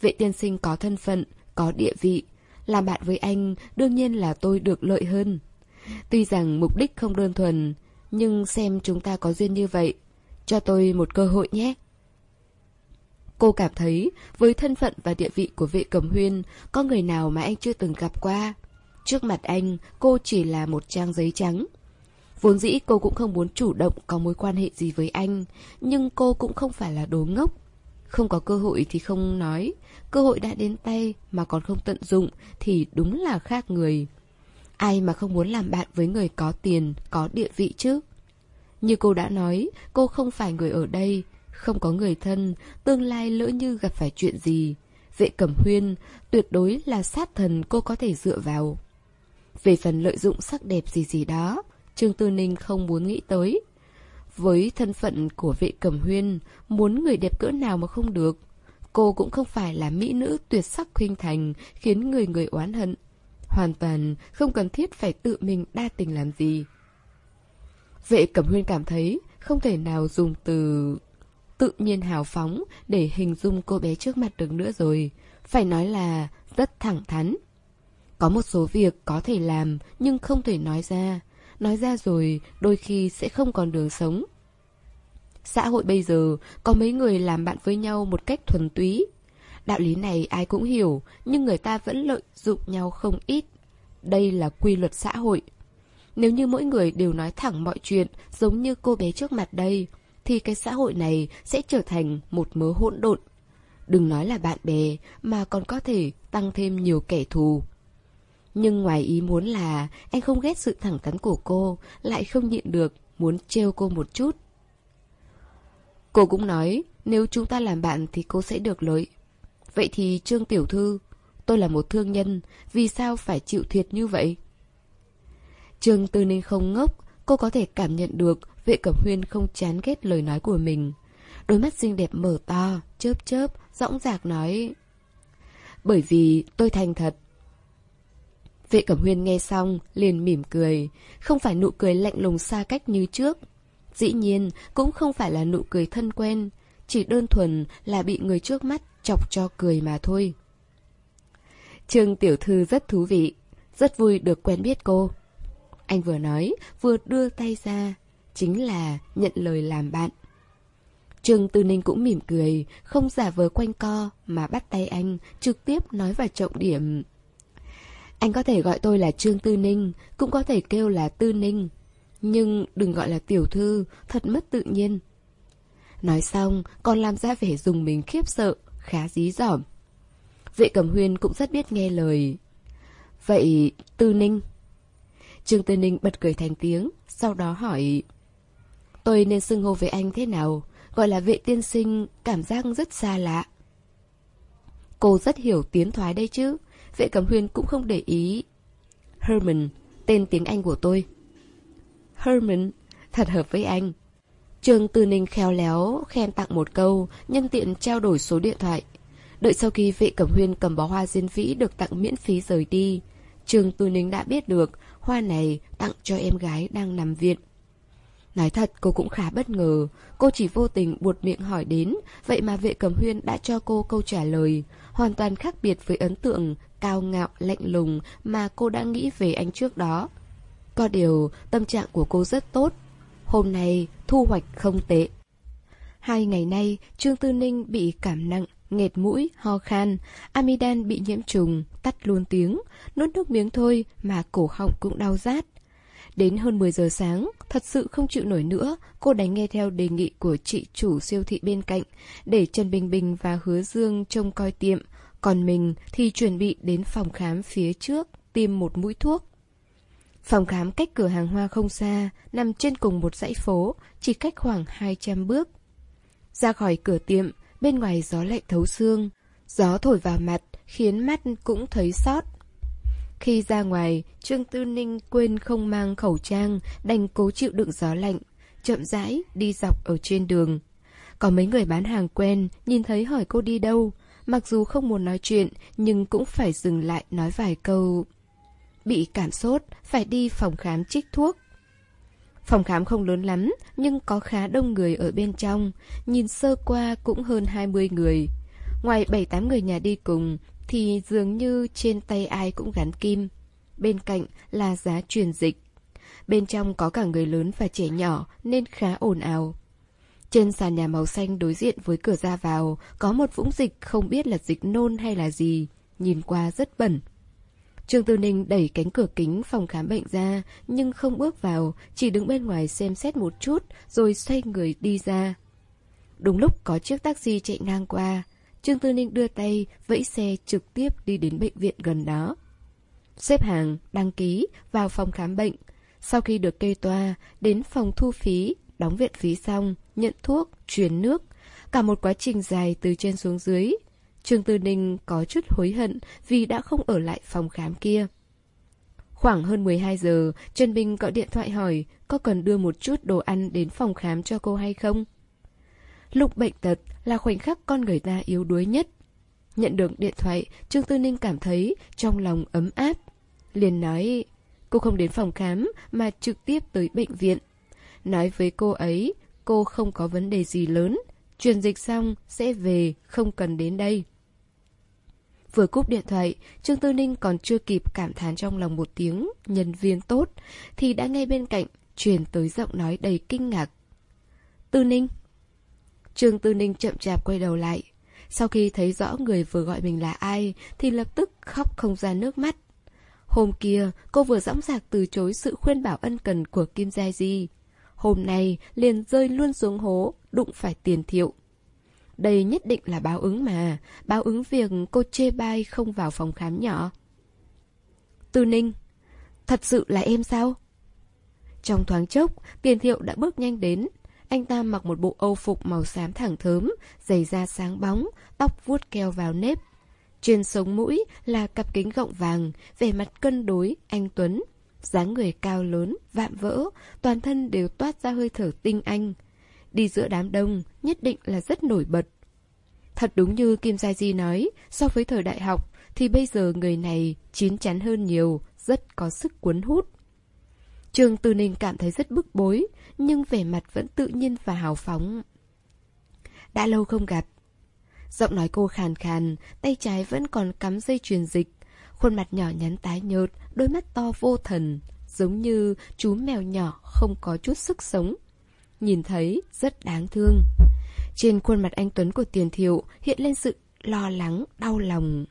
Vệ tiên sinh có thân phận, có địa vị. Làm bạn với anh đương nhiên là tôi được lợi hơn. Tuy rằng mục đích không đơn thuần, nhưng xem chúng ta có duyên như vậy. Cho tôi một cơ hội nhé. Cô cảm thấy với thân phận và địa vị của vệ cầm huyên, có người nào mà anh chưa từng gặp qua. Trước mặt anh, cô chỉ là một trang giấy trắng. Vốn dĩ cô cũng không muốn chủ động có mối quan hệ gì với anh, nhưng cô cũng không phải là đồ ngốc. Không có cơ hội thì không nói, cơ hội đã đến tay mà còn không tận dụng thì đúng là khác người. Ai mà không muốn làm bạn với người có tiền, có địa vị chứ? Như cô đã nói, cô không phải người ở đây, không có người thân, tương lai lỡ như gặp phải chuyện gì. Vệ cẩm huyên, tuyệt đối là sát thần cô có thể dựa vào. Về phần lợi dụng sắc đẹp gì gì đó, Trương Tư Ninh không muốn nghĩ tới. Với thân phận của vệ cầm huyên, muốn người đẹp cỡ nào mà không được. Cô cũng không phải là mỹ nữ tuyệt sắc khuynh thành, khiến người người oán hận. Hoàn toàn không cần thiết phải tự mình đa tình làm gì. Vệ cầm huyên cảm thấy không thể nào dùng từ tự nhiên hào phóng để hình dung cô bé trước mặt được nữa rồi. Phải nói là rất thẳng thắn. Có một số việc có thể làm nhưng không thể nói ra. Nói ra rồi đôi khi sẽ không còn đường sống. Xã hội bây giờ có mấy người làm bạn với nhau một cách thuần túy. Đạo lý này ai cũng hiểu, nhưng người ta vẫn lợi dụng nhau không ít Đây là quy luật xã hội. Nếu như mỗi người đều nói thẳng mọi chuyện giống như cô bé trước mặt đây, thì cái xã hội này sẽ trở thành một mớ hỗn độn. Đừng nói là bạn bè, mà còn có thể tăng thêm nhiều kẻ thù. Nhưng ngoài ý muốn là anh không ghét sự thẳng thắn của cô, lại không nhịn được, muốn trêu cô một chút. Cô cũng nói, nếu chúng ta làm bạn thì cô sẽ được lợi. Vậy thì Trương Tiểu Thư, tôi là một thương nhân, vì sao phải chịu thiệt như vậy? Trương Tư Ninh không ngốc, cô có thể cảm nhận được vệ cẩm huyên không chán ghét lời nói của mình. Đôi mắt xinh đẹp mở to, chớp chớp, dõng dạc nói. Bởi vì tôi thành thật. Vệ cẩm huyên nghe xong, liền mỉm cười, không phải nụ cười lạnh lùng xa cách như trước. Dĩ nhiên, cũng không phải là nụ cười thân quen, chỉ đơn thuần là bị người trước mắt chọc cho cười mà thôi. Trương Tiểu Thư rất thú vị, rất vui được quen biết cô. Anh vừa nói, vừa đưa tay ra, chính là nhận lời làm bạn. Trương Tư Ninh cũng mỉm cười, không giả vờ quanh co mà bắt tay anh, trực tiếp nói vào trọng điểm. Anh có thể gọi tôi là Trương Tư Ninh, cũng có thể kêu là Tư Ninh. Nhưng đừng gọi là tiểu thư, thật mất tự nhiên. Nói xong, còn làm ra vẻ dùng mình khiếp sợ, khá dí dỏm. Vệ cẩm huyên cũng rất biết nghe lời. Vậy, Tư Ninh? Trương Tư Ninh bật cười thành tiếng, sau đó hỏi... Tôi nên xưng hô với anh thế nào? Gọi là vệ tiên sinh, cảm giác rất xa lạ. Cô rất hiểu tiến thoái đây chứ. Vệ cầm huyên cũng không để ý. Herman, tên tiếng Anh của tôi. Herman, thật hợp với anh. Trương Tư Ninh khéo léo, khen tặng một câu, nhân tiện trao đổi số điện thoại. Đợi sau khi vệ cẩm huyên cầm bó hoa diên vĩ được tặng miễn phí rời đi, Trương Tư Ninh đã biết được hoa này tặng cho em gái đang nằm viện. Nói thật cô cũng khá bất ngờ, cô chỉ vô tình buột miệng hỏi đến, vậy mà vệ cẩm huyên đã cho cô câu trả lời, hoàn toàn khác biệt với ấn tượng cao ngạo lạnh lùng mà cô đã nghĩ về anh trước đó. Có điều, tâm trạng của cô rất tốt. Hôm nay, thu hoạch không tệ. Hai ngày nay, Trương Tư Ninh bị cảm nặng, nghẹt mũi, ho khan, amidan bị nhiễm trùng, tắt luôn tiếng, nuốt nước miếng thôi mà cổ họng cũng đau rát. Đến hơn 10 giờ sáng, thật sự không chịu nổi nữa, cô đánh nghe theo đề nghị của chị chủ siêu thị bên cạnh, để Trần Bình Bình và Hứa Dương trông coi tiệm, còn mình thì chuẩn bị đến phòng khám phía trước, tiêm một mũi thuốc. Phòng khám cách cửa hàng hoa không xa, nằm trên cùng một dãy phố, chỉ cách khoảng 200 bước. Ra khỏi cửa tiệm, bên ngoài gió lạnh thấu xương, gió thổi vào mặt khiến mắt cũng thấy sót. Khi ra ngoài, Trương Tư Ninh quên không mang khẩu trang, đành cố chịu đựng gió lạnh, chậm rãi đi dọc ở trên đường. Có mấy người bán hàng quen, nhìn thấy hỏi cô đi đâu, mặc dù không muốn nói chuyện, nhưng cũng phải dừng lại nói vài câu. Bị cảm sốt, phải đi phòng khám trích thuốc. Phòng khám không lớn lắm, nhưng có khá đông người ở bên trong, nhìn sơ qua cũng hơn 20 người. Ngoài 7-8 người nhà đi cùng, thì dường như trên tay ai cũng gắn kim. Bên cạnh là giá truyền dịch. Bên trong có cả người lớn và trẻ nhỏ nên khá ồn ào. Trên sàn nhà màu xanh đối diện với cửa ra vào có một vũng dịch không biết là dịch nôn hay là gì, nhìn qua rất bẩn. Trương Tư Ninh đẩy cánh cửa kính phòng khám bệnh ra, nhưng không bước vào, chỉ đứng bên ngoài xem xét một chút, rồi xoay người đi ra. Đúng lúc có chiếc taxi chạy ngang qua, Trương Tư Ninh đưa tay, vẫy xe trực tiếp đi đến bệnh viện gần đó. Xếp hàng, đăng ký, vào phòng khám bệnh. Sau khi được kê toa, đến phòng thu phí, đóng viện phí xong, nhận thuốc, truyền nước. Cả một quá trình dài từ trên xuống dưới. Trương Tư Ninh có chút hối hận vì đã không ở lại phòng khám kia. Khoảng hơn 12 giờ, Trần Bình gọi điện thoại hỏi có cần đưa một chút đồ ăn đến phòng khám cho cô hay không. Lúc bệnh tật là khoảnh khắc con người ta yếu đuối nhất. Nhận được điện thoại, Trương Tư Ninh cảm thấy trong lòng ấm áp. Liền nói, cô không đến phòng khám mà trực tiếp tới bệnh viện. Nói với cô ấy, cô không có vấn đề gì lớn. Truyền dịch xong, sẽ về, không cần đến đây. Vừa cúp điện thoại, Trương Tư Ninh còn chưa kịp cảm thán trong lòng một tiếng, nhân viên tốt, thì đã ngay bên cạnh, truyền tới giọng nói đầy kinh ngạc. Tư Ninh, Trương Tư Ninh chậm chạp quay đầu lại. Sau khi thấy rõ người vừa gọi mình là ai, thì lập tức khóc không ra nước mắt. Hôm kia, cô vừa dõng dạc từ chối sự khuyên bảo ân cần của Kim Gia Di. Hôm nay, liền rơi luôn xuống hố, đụng phải tiền thiệu. Đây nhất định là báo ứng mà, báo ứng việc cô chê bai không vào phòng khám nhỏ. Tư Ninh, thật sự là em sao? Trong thoáng chốc, tiền thiệu đã bước nhanh đến. Anh ta mặc một bộ âu phục màu xám thẳng thớm, giày da sáng bóng, tóc vuốt keo vào nếp. Trên sống mũi là cặp kính gọng vàng, vẻ mặt cân đối, anh Tuấn dáng người cao lớn, vạm vỡ, toàn thân đều toát ra hơi thở tinh anh. Đi giữa đám đông, nhất định là rất nổi bật. Thật đúng như Kim Gia Di nói, so với thời đại học, thì bây giờ người này chín chắn hơn nhiều, rất có sức cuốn hút. Trương Tư Ninh cảm thấy rất bức bối, nhưng vẻ mặt vẫn tự nhiên và hào phóng. Đã lâu không gặp. Giọng nói cô khàn khàn, tay trái vẫn còn cắm dây truyền dịch. Khuôn mặt nhỏ nhắn tái nhợt, đôi mắt to vô thần, giống như chú mèo nhỏ không có chút sức sống. Nhìn thấy rất đáng thương. Trên khuôn mặt anh Tuấn của tiền thiệu hiện lên sự lo lắng, đau lòng.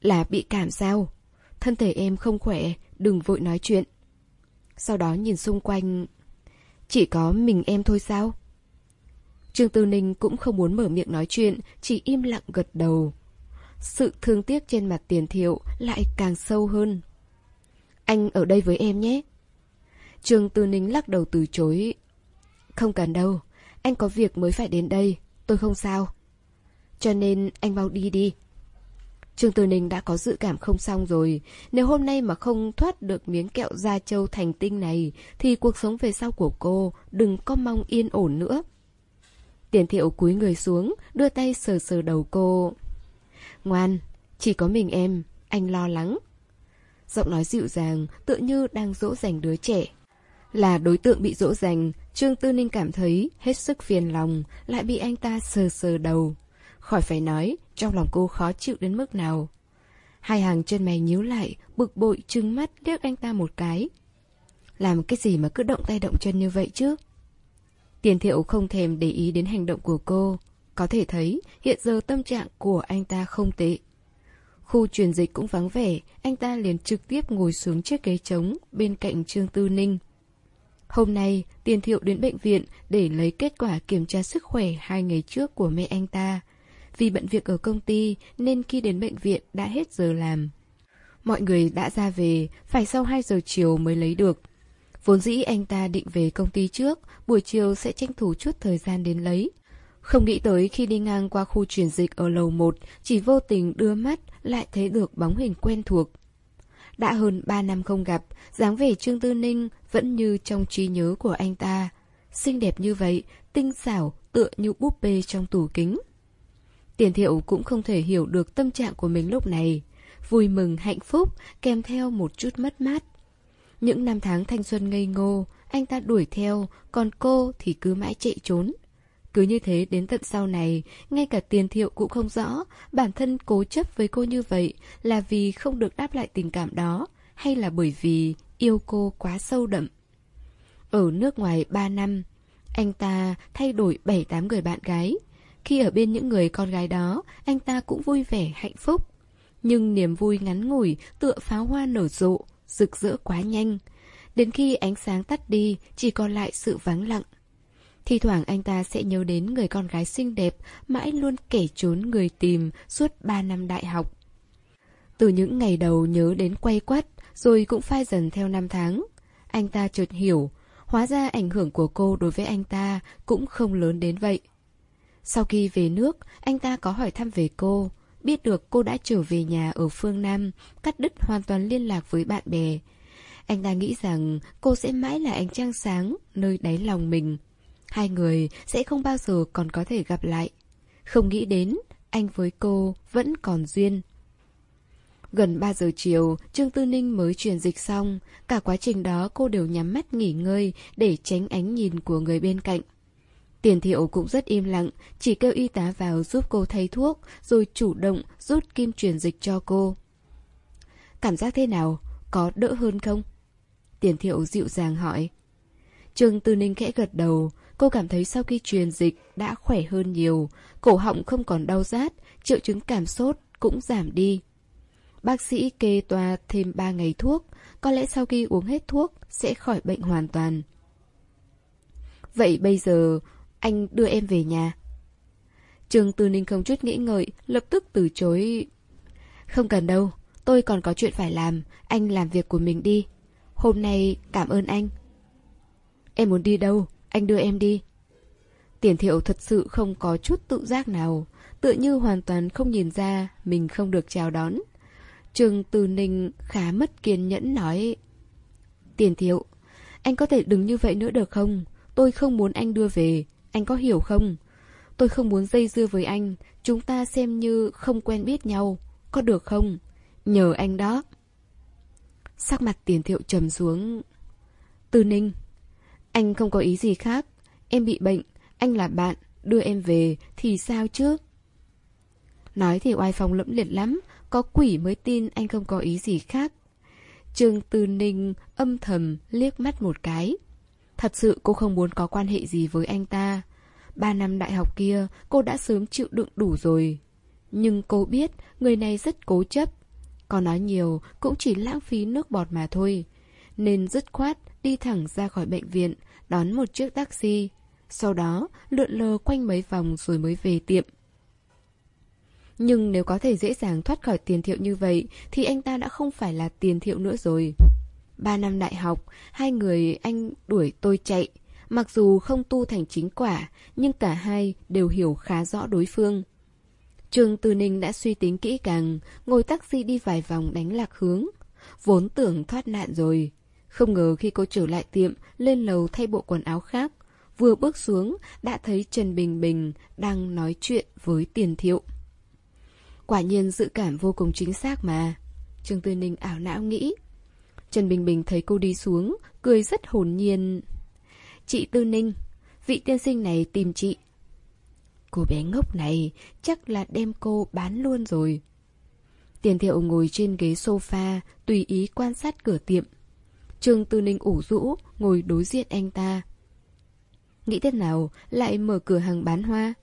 Là bị cảm sao? Thân thể em không khỏe, đừng vội nói chuyện. Sau đó nhìn xung quanh... Chỉ có mình em thôi sao? Trương Tư Ninh cũng không muốn mở miệng nói chuyện, chỉ im lặng gật đầu. Sự thương tiếc trên mặt tiền thiệu lại càng sâu hơn. Anh ở đây với em nhé. trường Tư Ninh lắc đầu từ chối. Không cần đâu, anh có việc mới phải đến đây, tôi không sao. Cho nên anh mau đi đi. Trương Tư Ninh đã có dự cảm không xong rồi. Nếu hôm nay mà không thoát được miếng kẹo da trâu thành tinh này, thì cuộc sống về sau của cô đừng có mong yên ổn nữa. Tiền thiệu cúi người xuống, đưa tay sờ sờ đầu cô. Ngoan, chỉ có mình em, anh lo lắng. Giọng nói dịu dàng, tựa như đang dỗ dành đứa trẻ. Là đối tượng bị dỗ dành, Trương Tư Ninh cảm thấy hết sức phiền lòng, lại bị anh ta sờ sờ đầu. Khỏi phải nói, trong lòng cô khó chịu đến mức nào. Hai hàng chân mày nhíu lại, bực bội trừng mắt liếc anh ta một cái. Làm cái gì mà cứ động tay động chân như vậy chứ? Tiền thiệu không thèm để ý đến hành động của cô. Có thể thấy hiện giờ tâm trạng của anh ta không tệ. Khu truyền dịch cũng vắng vẻ, anh ta liền trực tiếp ngồi xuống chiếc ghế trống bên cạnh Trương Tư Ninh. Hôm nay, Tiền Thiệu đến bệnh viện để lấy kết quả kiểm tra sức khỏe hai ngày trước của mẹ anh ta. Vì bận việc ở công ty nên khi đến bệnh viện đã hết giờ làm. Mọi người đã ra về, phải sau 2 giờ chiều mới lấy được. Vốn dĩ anh ta định về công ty trước, buổi chiều sẽ tranh thủ chút thời gian đến lấy. Không nghĩ tới khi đi ngang qua khu truyền dịch ở lầu 1, chỉ vô tình đưa mắt lại thấy được bóng hình quen thuộc. Đã hơn 3 năm không gặp, dáng vẻ Trương Tư Ninh vẫn như trong trí nhớ của anh ta. Xinh đẹp như vậy, tinh xảo, tựa như búp bê trong tủ kính. Tiền thiệu cũng không thể hiểu được tâm trạng của mình lúc này. Vui mừng, hạnh phúc, kèm theo một chút mất mát. Những năm tháng thanh xuân ngây ngô, anh ta đuổi theo, còn cô thì cứ mãi chạy trốn. Cứ như thế đến tận sau này, ngay cả tiền thiệu cũng không rõ bản thân cố chấp với cô như vậy là vì không được đáp lại tình cảm đó hay là bởi vì yêu cô quá sâu đậm. Ở nước ngoài 3 năm, anh ta thay đổi 7-8 người bạn gái. Khi ở bên những người con gái đó, anh ta cũng vui vẻ, hạnh phúc. Nhưng niềm vui ngắn ngủi tựa pháo hoa nở rộ, rực rỡ quá nhanh. Đến khi ánh sáng tắt đi, chỉ còn lại sự vắng lặng. Thì thoảng anh ta sẽ nhớ đến người con gái xinh đẹp, mãi luôn kể trốn người tìm suốt 3 năm đại học. Từ những ngày đầu nhớ đến quay quắt, rồi cũng phai dần theo năm tháng. Anh ta chợt hiểu, hóa ra ảnh hưởng của cô đối với anh ta cũng không lớn đến vậy. Sau khi về nước, anh ta có hỏi thăm về cô, biết được cô đã trở về nhà ở phương Nam, cắt đứt hoàn toàn liên lạc với bạn bè. Anh ta nghĩ rằng cô sẽ mãi là ánh trăng sáng nơi đáy lòng mình. Hai người sẽ không bao giờ còn có thể gặp lại. Không nghĩ đến, anh với cô vẫn còn duyên. Gần 3 giờ chiều, Trương Tư Ninh mới truyền dịch xong. Cả quá trình đó cô đều nhắm mắt nghỉ ngơi để tránh ánh nhìn của người bên cạnh. Tiền thiệu cũng rất im lặng, chỉ kêu y tá vào giúp cô thay thuốc, rồi chủ động rút kim truyền dịch cho cô. Cảm giác thế nào? Có đỡ hơn không? Tiền thiệu dịu dàng hỏi. Trương Tư Ninh khẽ gật đầu, cô cảm thấy sau khi truyền dịch đã khỏe hơn nhiều, cổ họng không còn đau rát, triệu chứng cảm sốt cũng giảm đi. bác sĩ kê toa thêm 3 ngày thuốc, có lẽ sau khi uống hết thuốc sẽ khỏi bệnh hoàn toàn. Vậy bây giờ anh đưa em về nhà. Trường Tư Ninh không chút nghĩ ngợi, lập tức từ chối. Không cần đâu, tôi còn có chuyện phải làm, anh làm việc của mình đi. Hôm nay cảm ơn anh. Em muốn đi đâu, anh đưa em đi. Tiền thiệu thật sự không có chút tự giác nào, tựa như hoàn toàn không nhìn ra mình không được chào đón. Trường Từ Ninh khá mất kiên nhẫn nói Tiền thiệu, anh có thể đừng như vậy nữa được không? Tôi không muốn anh đưa về, anh có hiểu không? Tôi không muốn dây dưa với anh, chúng ta xem như không quen biết nhau, có được không? Nhờ anh đó. Sắc mặt tiền thiệu trầm xuống. Từ Ninh, anh không có ý gì khác, em bị bệnh, anh là bạn, đưa em về thì sao chứ? Nói thì oai phong lẫm liệt lắm, có quỷ mới tin anh không có ý gì khác. Trương Tư Ninh âm thầm liếc mắt một cái. Thật sự cô không muốn có quan hệ gì với anh ta. Ba năm đại học kia, cô đã sớm chịu đựng đủ rồi. Nhưng cô biết người này rất cố chấp. Có nói nhiều cũng chỉ lãng phí nước bọt mà thôi. Nên dứt khoát đi thẳng ra khỏi bệnh viện, đón một chiếc taxi. Sau đó lượn lờ quanh mấy vòng rồi mới về tiệm. Nhưng nếu có thể dễ dàng thoát khỏi tiền thiệu như vậy thì anh ta đã không phải là tiền thiệu nữa rồi. Ba năm đại học, hai người anh đuổi tôi chạy. Mặc dù không tu thành chính quả, nhưng cả hai đều hiểu khá rõ đối phương. Trường Từ Ninh đã suy tính kỹ càng, ngồi taxi đi vài vòng đánh lạc hướng. Vốn tưởng thoát nạn rồi. Không ngờ khi cô trở lại tiệm, lên lầu thay bộ quần áo khác. Vừa bước xuống, đã thấy Trần Bình Bình đang nói chuyện với tiền thiệu. Quả nhiên dự cảm vô cùng chính xác mà. Trương Tư Ninh ảo não nghĩ. Trần Bình Bình thấy cô đi xuống, cười rất hồn nhiên. Chị Tư Ninh, vị tiên sinh này tìm chị. Cô bé ngốc này chắc là đem cô bán luôn rồi. Tiền thiệu ngồi trên ghế sofa, tùy ý quan sát cửa tiệm. Trương Tư Ninh ủ rũ, ngồi đối diện anh ta. Nghĩ thế nào lại mở cửa hàng bán hoa?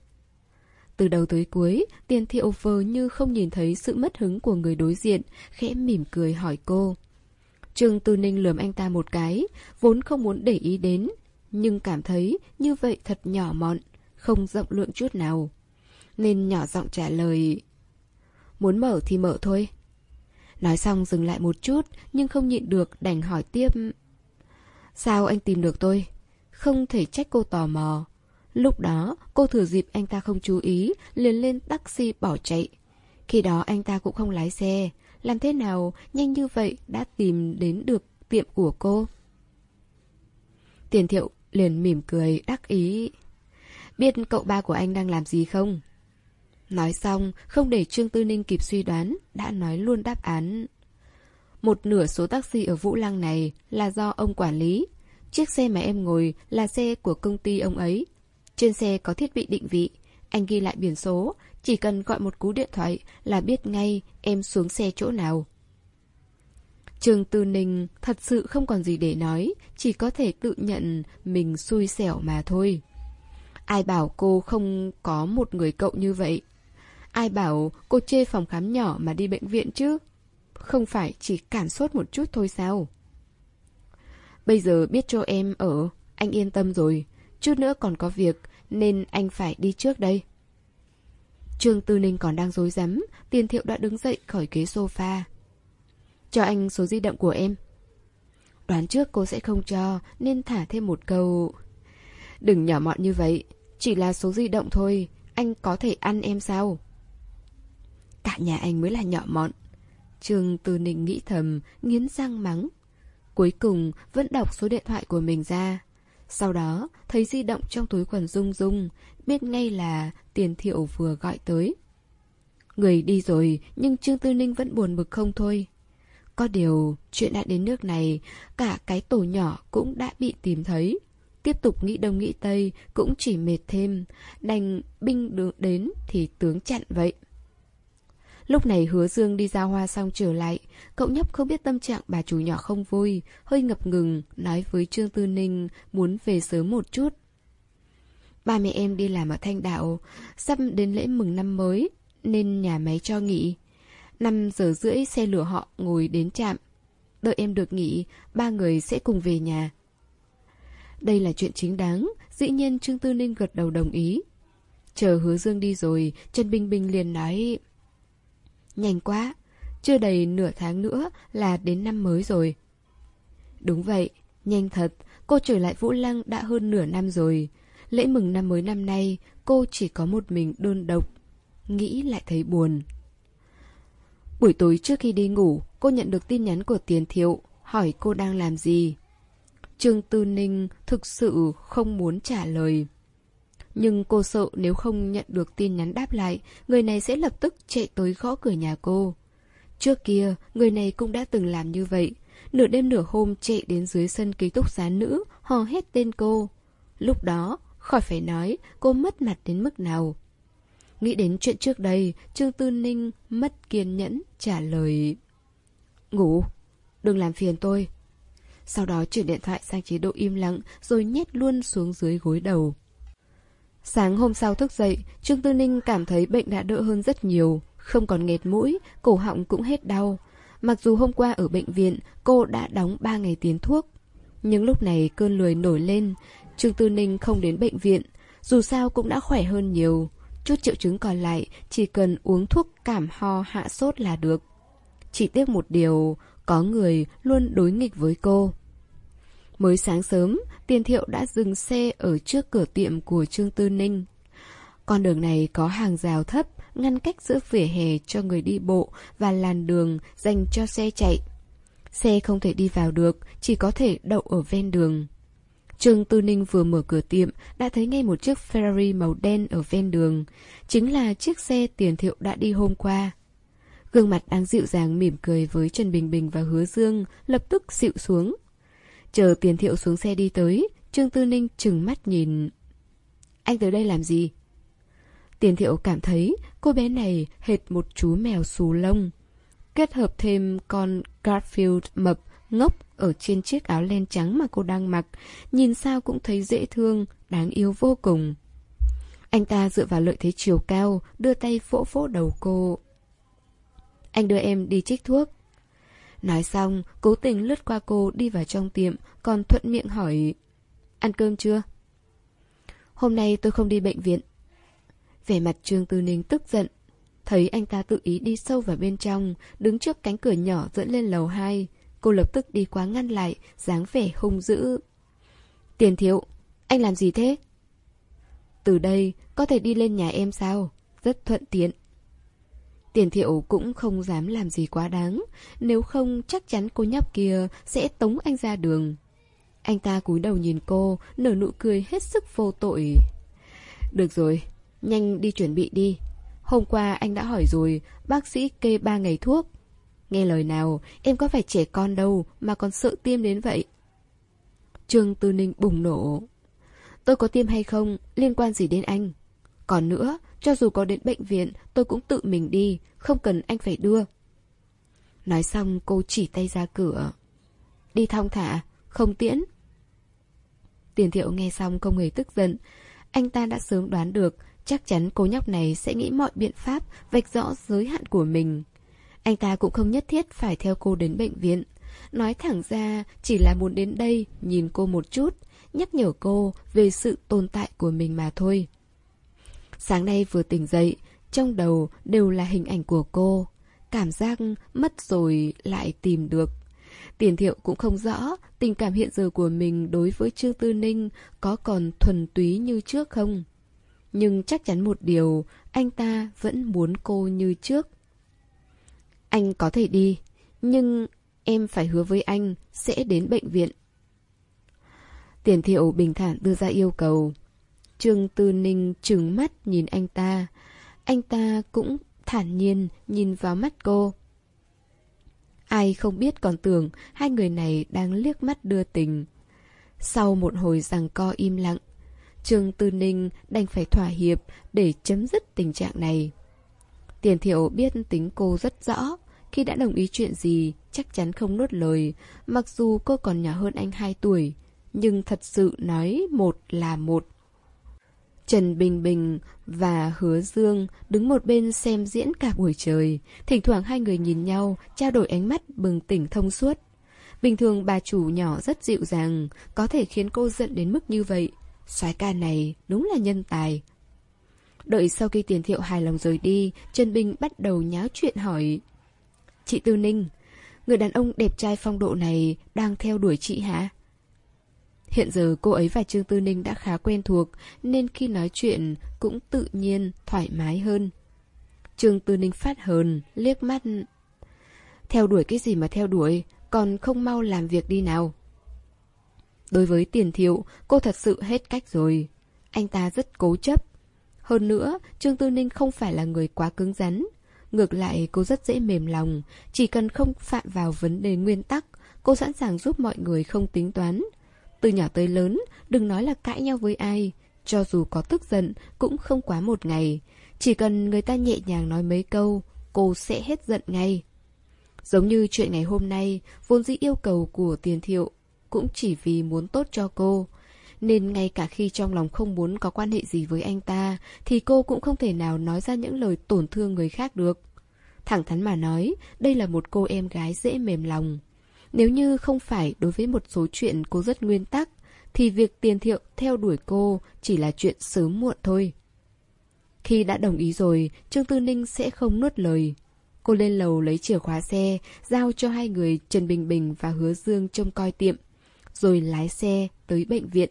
Từ đầu tới cuối, tiền thiệu vờ như không nhìn thấy sự mất hứng của người đối diện, khẽ mỉm cười hỏi cô. Trương Tư Ninh lườm anh ta một cái, vốn không muốn để ý đến, nhưng cảm thấy như vậy thật nhỏ mọn, không rộng lượng chút nào. Nên nhỏ giọng trả lời Muốn mở thì mở thôi Nói xong dừng lại một chút, Nhưng không nhịn được đành hỏi tiếp. Sao anh tìm được tôi? Không thể trách cô tò mò. Lúc đó, cô thừa dịp anh ta không chú ý, liền lên taxi bỏ chạy. Khi đó anh ta cũng không lái xe. Làm thế nào nhanh như vậy đã tìm đến được tiệm của cô? Tiền thiệu liền mỉm cười đắc ý. Biết cậu ba của anh đang làm gì không? Nói xong, không để Trương Tư Ninh kịp suy đoán, đã nói luôn đáp án. Một nửa số taxi ở Vũ Lăng này là do ông quản lý. Chiếc xe mà em ngồi là xe của công ty ông ấy. Trên xe có thiết bị định vị. Anh ghi lại biển số, chỉ cần gọi một cú điện thoại là biết ngay em xuống xe chỗ nào. Trường Tư Ninh thật sự không còn gì để nói, chỉ có thể tự nhận mình xui xẻo mà thôi. Ai bảo cô không có một người cậu như vậy? Ai bảo cô chê phòng khám nhỏ mà đi bệnh viện chứ? Không phải chỉ cản sốt một chút thôi sao? Bây giờ biết cho em ở, anh yên tâm rồi. Chút nữa còn có việc, nên anh phải đi trước đây. Trương Tư Ninh còn đang dối rắm Tiền thiệu đã đứng dậy khỏi ghế sofa. Cho anh số di động của em. Đoán trước cô sẽ không cho, nên thả thêm một câu. Đừng nhỏ mọn như vậy, chỉ là số di động thôi, anh có thể ăn em sao? Cả nhà anh mới là nhỏ mọn. Trương Tư Ninh nghĩ thầm, nghiến răng mắng. Cuối cùng vẫn đọc số điện thoại của mình ra. Sau đó, thấy di động trong túi quần rung rung, biết ngay là tiền thiệu vừa gọi tới. Người đi rồi, nhưng Trương Tư Ninh vẫn buồn bực không thôi. Có điều, chuyện đã đến nước này, cả cái tổ nhỏ cũng đã bị tìm thấy. Tiếp tục nghĩ đông nghĩ tây cũng chỉ mệt thêm, đành binh đường đến thì tướng chặn vậy. Lúc này hứa dương đi ra hoa xong trở lại, cậu nhóc không biết tâm trạng bà chủ nhỏ không vui, hơi ngập ngừng, nói với Trương Tư Ninh muốn về sớm một chút. Ba mẹ em đi làm ở Thanh Đạo, sắp đến lễ mừng năm mới, nên nhà máy cho nghỉ. 5 giờ rưỡi xe lửa họ ngồi đến trạm. Đợi em được nghỉ, ba người sẽ cùng về nhà. Đây là chuyện chính đáng, dĩ nhiên Trương Tư Ninh gật đầu đồng ý. Chờ hứa dương đi rồi, Trần Bình Bình liền nói... Nhanh quá, chưa đầy nửa tháng nữa là đến năm mới rồi. Đúng vậy, nhanh thật, cô trở lại Vũ Lăng đã hơn nửa năm rồi. Lễ mừng năm mới năm nay, cô chỉ có một mình đơn độc. Nghĩ lại thấy buồn. Buổi tối trước khi đi ngủ, cô nhận được tin nhắn của Tiền Thiệu, hỏi cô đang làm gì. Trương Tư Ninh thực sự không muốn trả lời. Nhưng cô sợ nếu không nhận được tin nhắn đáp lại, người này sẽ lập tức chạy tới gõ cửa nhà cô. Trước kia, người này cũng đã từng làm như vậy. Nửa đêm nửa hôm chạy đến dưới sân ký túc xá nữ, hò hét tên cô. Lúc đó, khỏi phải nói, cô mất mặt đến mức nào. Nghĩ đến chuyện trước đây, Trương Tư Ninh mất kiên nhẫn trả lời. Ngủ, đừng làm phiền tôi. Sau đó chuyển điện thoại sang chế độ im lặng rồi nhét luôn xuống dưới gối đầu. Sáng hôm sau thức dậy, Trương Tư Ninh cảm thấy bệnh đã đỡ hơn rất nhiều, không còn nghẹt mũi, cổ họng cũng hết đau. Mặc dù hôm qua ở bệnh viện, cô đã đóng 3 ngày tiền thuốc. Nhưng lúc này cơn lười nổi lên, Trương Tư Ninh không đến bệnh viện, dù sao cũng đã khỏe hơn nhiều. Chút triệu chứng còn lại chỉ cần uống thuốc cảm ho hạ sốt là được. Chỉ tiếc một điều, có người luôn đối nghịch với cô. Mới sáng sớm, tiền thiệu đã dừng xe ở trước cửa tiệm của Trương Tư Ninh. Con đường này có hàng rào thấp, ngăn cách giữa vỉa hè cho người đi bộ và làn đường dành cho xe chạy. Xe không thể đi vào được, chỉ có thể đậu ở ven đường. Trương Tư Ninh vừa mở cửa tiệm đã thấy ngay một chiếc Ferrari màu đen ở ven đường. Chính là chiếc xe tiền thiệu đã đi hôm qua. Gương mặt đang dịu dàng mỉm cười với Trần Bình Bình và Hứa Dương lập tức xịu xuống. Chờ tiền thiệu xuống xe đi tới, Trương Tư Ninh chừng mắt nhìn. Anh tới đây làm gì? Tiền thiệu cảm thấy cô bé này hệt một chú mèo xù lông. Kết hợp thêm con Garfield mập ngốc ở trên chiếc áo len trắng mà cô đang mặc, nhìn sao cũng thấy dễ thương, đáng yêu vô cùng. Anh ta dựa vào lợi thế chiều cao, đưa tay vỗ vỗ đầu cô. Anh đưa em đi trích thuốc. Nói xong, cố tình lướt qua cô đi vào trong tiệm, còn thuận miệng hỏi Ăn cơm chưa? Hôm nay tôi không đi bệnh viện. Vẻ mặt Trương Tư Ninh tức giận. Thấy anh ta tự ý đi sâu vào bên trong, đứng trước cánh cửa nhỏ dẫn lên lầu 2. Cô lập tức đi qua ngăn lại, dáng vẻ hung dữ. Tiền thiếu, anh làm gì thế? Từ đây, có thể đi lên nhà em sao? Rất thuận tiện. Tiền thiệu cũng không dám làm gì quá đáng, nếu không chắc chắn cô nhóc kia sẽ tống anh ra đường. Anh ta cúi đầu nhìn cô, nở nụ cười hết sức vô tội. Được rồi, nhanh đi chuẩn bị đi. Hôm qua anh đã hỏi rồi, bác sĩ kê ba ngày thuốc. Nghe lời nào, em có phải trẻ con đâu mà còn sợ tiêm đến vậy. Trương Tư Ninh bùng nổ. Tôi có tiêm hay không, liên quan gì đến anh? Còn nữa, cho dù có đến bệnh viện, tôi cũng tự mình đi, không cần anh phải đưa. Nói xong cô chỉ tay ra cửa. Đi thong thả, không tiễn. Tiền thiệu nghe xong không hề tức giận. Anh ta đã sớm đoán được, chắc chắn cô nhóc này sẽ nghĩ mọi biện pháp vạch rõ giới hạn của mình. Anh ta cũng không nhất thiết phải theo cô đến bệnh viện. Nói thẳng ra, chỉ là muốn đến đây nhìn cô một chút, nhắc nhở cô về sự tồn tại của mình mà thôi. Sáng nay vừa tỉnh dậy, trong đầu đều là hình ảnh của cô. Cảm giác mất rồi lại tìm được. Tiền thiệu cũng không rõ tình cảm hiện giờ của mình đối với Trương Tư Ninh có còn thuần túy như trước không. Nhưng chắc chắn một điều, anh ta vẫn muốn cô như trước. Anh có thể đi, nhưng em phải hứa với anh sẽ đến bệnh viện. Tiền thiệu bình thản đưa ra yêu cầu. Trương Tư Ninh trừng mắt nhìn anh ta. Anh ta cũng thản nhiên nhìn vào mắt cô. Ai không biết còn tưởng hai người này đang liếc mắt đưa tình. Sau một hồi rằng co im lặng, Trương Tư Ninh đành phải thỏa hiệp để chấm dứt tình trạng này. Tiền thiệu biết tính cô rất rõ, khi đã đồng ý chuyện gì chắc chắn không nuốt lời, mặc dù cô còn nhỏ hơn anh 2 tuổi, nhưng thật sự nói một là một. Trần Bình Bình và Hứa Dương đứng một bên xem diễn cả buổi trời. Thỉnh thoảng hai người nhìn nhau, trao đổi ánh mắt bừng tỉnh thông suốt. Bình thường bà chủ nhỏ rất dịu dàng, có thể khiến cô giận đến mức như vậy. soái ca này đúng là nhân tài. Đợi sau khi tiền thiệu hài lòng rời đi, Trần Bình bắt đầu nháo chuyện hỏi. Chị Tư Ninh, người đàn ông đẹp trai phong độ này đang theo đuổi chị hả? Hiện giờ cô ấy và Trương Tư Ninh đã khá quen thuộc, nên khi nói chuyện cũng tự nhiên, thoải mái hơn. Trương Tư Ninh phát hờn, liếc mắt. Theo đuổi cái gì mà theo đuổi, còn không mau làm việc đi nào. Đối với tiền thiệu, cô thật sự hết cách rồi. Anh ta rất cố chấp. Hơn nữa, Trương Tư Ninh không phải là người quá cứng rắn. Ngược lại, cô rất dễ mềm lòng. Chỉ cần không phạm vào vấn đề nguyên tắc, cô sẵn sàng giúp mọi người không tính toán. Từ nhỏ tới lớn, đừng nói là cãi nhau với ai. Cho dù có tức giận, cũng không quá một ngày. Chỉ cần người ta nhẹ nhàng nói mấy câu, cô sẽ hết giận ngay. Giống như chuyện ngày hôm nay, vốn dĩ yêu cầu của tiền thiệu cũng chỉ vì muốn tốt cho cô. Nên ngay cả khi trong lòng không muốn có quan hệ gì với anh ta, thì cô cũng không thể nào nói ra những lời tổn thương người khác được. Thẳng thắn mà nói, đây là một cô em gái dễ mềm lòng. Nếu như không phải đối với một số chuyện cô rất nguyên tắc, thì việc tiền thiệu theo đuổi cô chỉ là chuyện sớm muộn thôi. Khi đã đồng ý rồi, Trương Tư Ninh sẽ không nuốt lời. Cô lên lầu lấy chìa khóa xe, giao cho hai người Trần Bình Bình và Hứa Dương trông coi tiệm, rồi lái xe tới bệnh viện.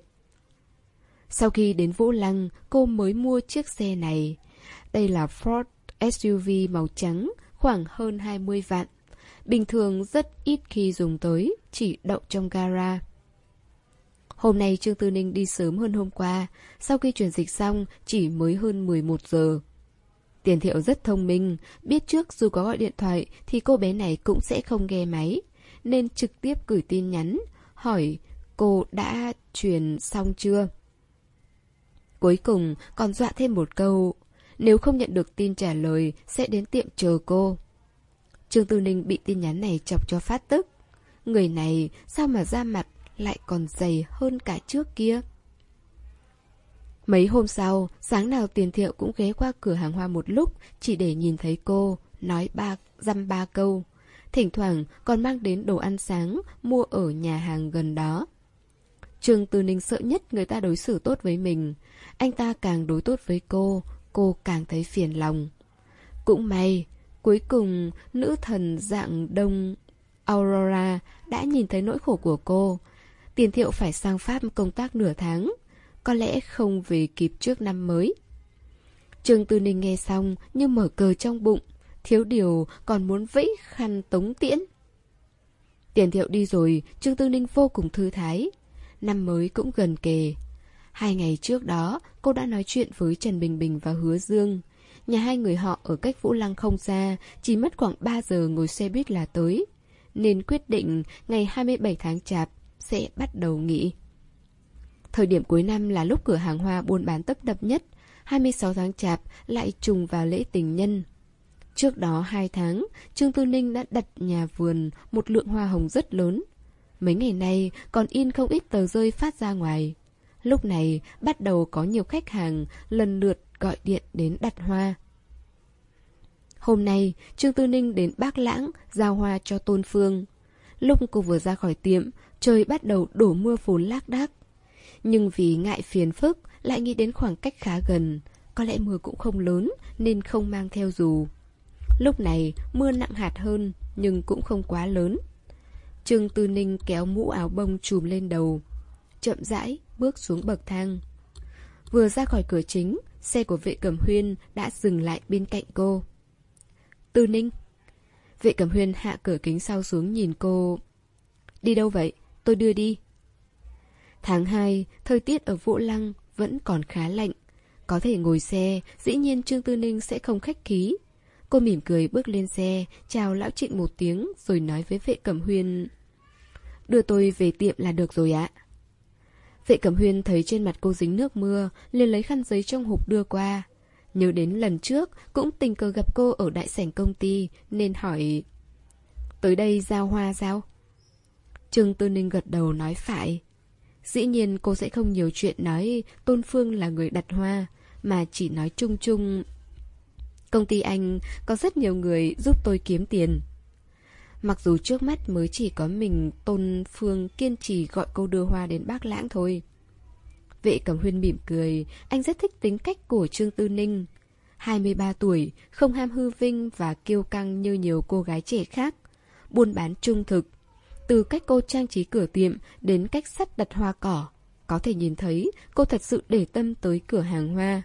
Sau khi đến Vũ Lăng, cô mới mua chiếc xe này. Đây là Ford SUV màu trắng, khoảng hơn 20 vạn. Bình thường rất ít khi dùng tới, chỉ đậu trong gara. Hôm nay Trương Tư Ninh đi sớm hơn hôm qua, sau khi chuyển dịch xong chỉ mới hơn 11 giờ. Tiền thiệu rất thông minh, biết trước dù có gọi điện thoại thì cô bé này cũng sẽ không nghe máy, nên trực tiếp gửi tin nhắn, hỏi cô đã truyền xong chưa? Cuối cùng còn dọa thêm một câu, nếu không nhận được tin trả lời sẽ đến tiệm chờ cô. Trương Tư Ninh bị tin nhắn này chọc cho phát tức. Người này sao mà ra mặt lại còn dày hơn cả trước kia? Mấy hôm sau, sáng nào tiền thiệu cũng ghé qua cửa hàng hoa một lúc chỉ để nhìn thấy cô, nói ba, dăm ba câu. Thỉnh thoảng còn mang đến đồ ăn sáng, mua ở nhà hàng gần đó. Trương Tư Ninh sợ nhất người ta đối xử tốt với mình. Anh ta càng đối tốt với cô, cô càng thấy phiền lòng. Cũng may, cuối cùng nữ thần dạng đông Aurora đã nhìn thấy nỗi khổ của cô. Tiền thiệu phải sang Pháp công tác nửa tháng, có lẽ không về kịp trước năm mới. Trương Tư Ninh nghe xong như mở cờ trong bụng, thiếu điều còn muốn vẫy khăn tống tiễn. Tiền thiệu đi rồi, Trương Tư Ninh vô cùng thư thái. Năm mới cũng gần kề. Hai ngày trước đó, cô đã nói chuyện với Trần Bình Bình và Hứa Dương. Nhà hai người họ ở cách Vũ Lăng không xa, chỉ mất khoảng 3 giờ ngồi xe buýt là tới. Nên quyết định ngày 27 tháng Chạp sẽ bắt đầu nghỉ. Thời điểm cuối năm là lúc cửa hàng hoa buôn bán tấp đập nhất, 26 tháng chạp lại trùng vào lễ tình nhân. Trước đó 2 tháng, Trương Tư Ninh đã đặt nhà vườn một lượng hoa hồng rất lớn. Mấy ngày nay còn in không ít tờ rơi phát ra ngoài. Lúc này bắt đầu có nhiều khách hàng lần lượt gọi điện đến đặt hoa. Hôm nay, Trương Tư Ninh đến Bác Lãng giao hoa cho Tôn Phương. Lúc cô vừa ra khỏi tiệm, trời bắt đầu đổ mưa phùn lác đác. Nhưng vì ngại phiền phức, lại nghĩ đến khoảng cách khá gần. Có lẽ mưa cũng không lớn, nên không mang theo dù. Lúc này, mưa nặng hạt hơn, nhưng cũng không quá lớn. Trương Tư Ninh kéo mũ áo bông trùm lên đầu. Chậm rãi, bước xuống bậc thang. Vừa ra khỏi cửa chính, xe của vệ cẩm huyên đã dừng lại bên cạnh cô. Tư Ninh Vệ cẩm huyên hạ cửa kính sau xuống nhìn cô. Đi đâu vậy? Tôi đưa đi. Tháng 2, thời tiết ở Vũ Lăng vẫn còn khá lạnh. Có thể ngồi xe, dĩ nhiên Trương Tư Ninh sẽ không khách khí. Cô mỉm cười bước lên xe, chào lão trịnh một tiếng rồi nói với vệ cẩm huyên. Đưa tôi về tiệm là được rồi ạ. Vệ cẩm huyên thấy trên mặt cô dính nước mưa, liền lấy khăn giấy trong hộp đưa qua. Nhớ đến lần trước, cũng tình cờ gặp cô ở đại sảnh công ty, nên hỏi... Tới đây giao hoa sao? Trương Tư Ninh gật đầu nói phải. Dĩ nhiên cô sẽ không nhiều chuyện nói Tôn Phương là người đặt hoa, mà chỉ nói chung chung. Công ty anh có rất nhiều người giúp tôi kiếm tiền. Mặc dù trước mắt mới chỉ có mình Tôn Phương kiên trì gọi cô đưa hoa đến bác lãng thôi. Vệ Cẩm Huyên mỉm cười, anh rất thích tính cách của Trương Tư Ninh. 23 tuổi, không ham hư vinh và kiêu căng như nhiều cô gái trẻ khác. Buôn bán trung thực. Từ cách cô trang trí cửa tiệm đến cách sắt đặt hoa cỏ. Có thể nhìn thấy cô thật sự để tâm tới cửa hàng hoa.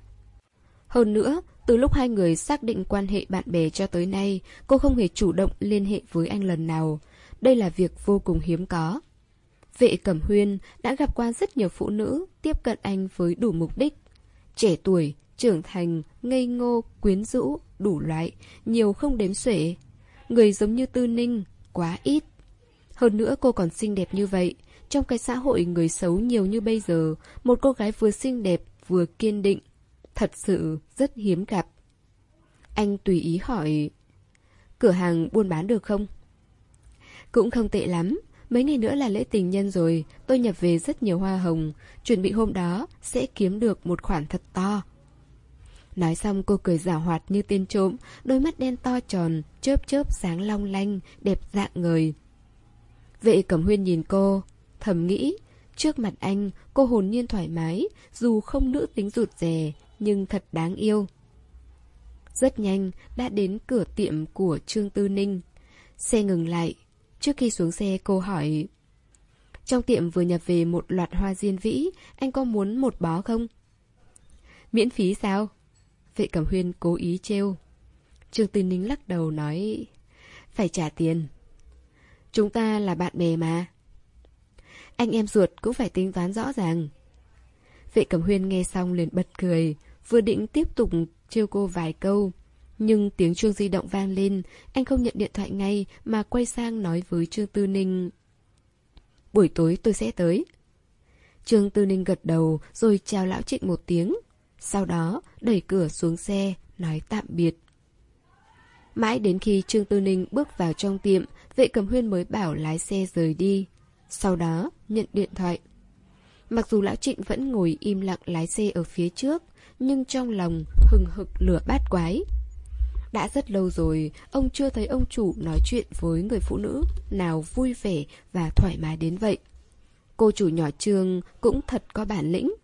Hơn nữa, từ lúc hai người xác định quan hệ bạn bè cho tới nay, cô không hề chủ động liên hệ với anh lần nào. Đây là việc vô cùng hiếm có. Vệ Cẩm Huyên đã gặp qua rất nhiều phụ nữ tiếp cận anh với đủ mục đích. Trẻ tuổi, trưởng thành, ngây ngô, quyến rũ, đủ loại, nhiều không đếm xuể. Người giống như Tư Ninh, quá ít. Hơn nữa cô còn xinh đẹp như vậy. Trong cái xã hội người xấu nhiều như bây giờ, một cô gái vừa xinh đẹp, vừa kiên định. Thật sự rất hiếm gặp. Anh tùy ý hỏi, cửa hàng buôn bán được không? Cũng không tệ lắm, Mấy ngày nữa là lễ tình nhân rồi, tôi nhập về rất nhiều hoa hồng, chuẩn bị hôm đó sẽ kiếm được một khoản thật to. Nói xong cô cười giả hoạt như tên trộm, đôi mắt đen to tròn, chớp chớp sáng long lanh, đẹp dạng người. Vệ Cẩm Huyên nhìn cô, thầm nghĩ, trước mặt anh, cô hồn nhiên thoải mái, dù không nữ tính rụt rè, nhưng thật đáng yêu. Rất nhanh, đã đến cửa tiệm của Trương Tư Ninh. Xe ngừng lại, Trước khi xuống xe cô hỏi Trong tiệm vừa nhập về một loạt hoa diên vĩ Anh có muốn một bó không? Miễn phí sao? Vệ Cẩm Huyên cố ý trêu Trương Tư Ninh lắc đầu nói Phải trả tiền Chúng ta là bạn bè mà Anh em ruột cũng phải tính toán rõ ràng Vệ Cẩm Huyên nghe xong liền bật cười Vừa định tiếp tục trêu cô vài câu nhưng tiếng chuông di động vang lên, anh không nhận điện thoại ngay mà quay sang nói với Trương Tư Ninh. Buổi tối tôi sẽ tới. Trương Tư Ninh gật đầu rồi chào lão trịnh một tiếng. Sau đó đẩy cửa xuống xe, nói tạm biệt. Mãi đến khi Trương Tư Ninh bước vào trong tiệm, vệ cầm huyên mới bảo lái xe rời đi. Sau đó nhận điện thoại. Mặc dù lão trịnh vẫn ngồi im lặng lái xe ở phía trước, nhưng trong lòng hừng hực lửa bát quái. Đã rất lâu rồi, ông chưa thấy ông chủ nói chuyện với người phụ nữ nào vui vẻ và thoải mái đến vậy. Cô chủ nhỏ trương cũng thật có bản lĩnh.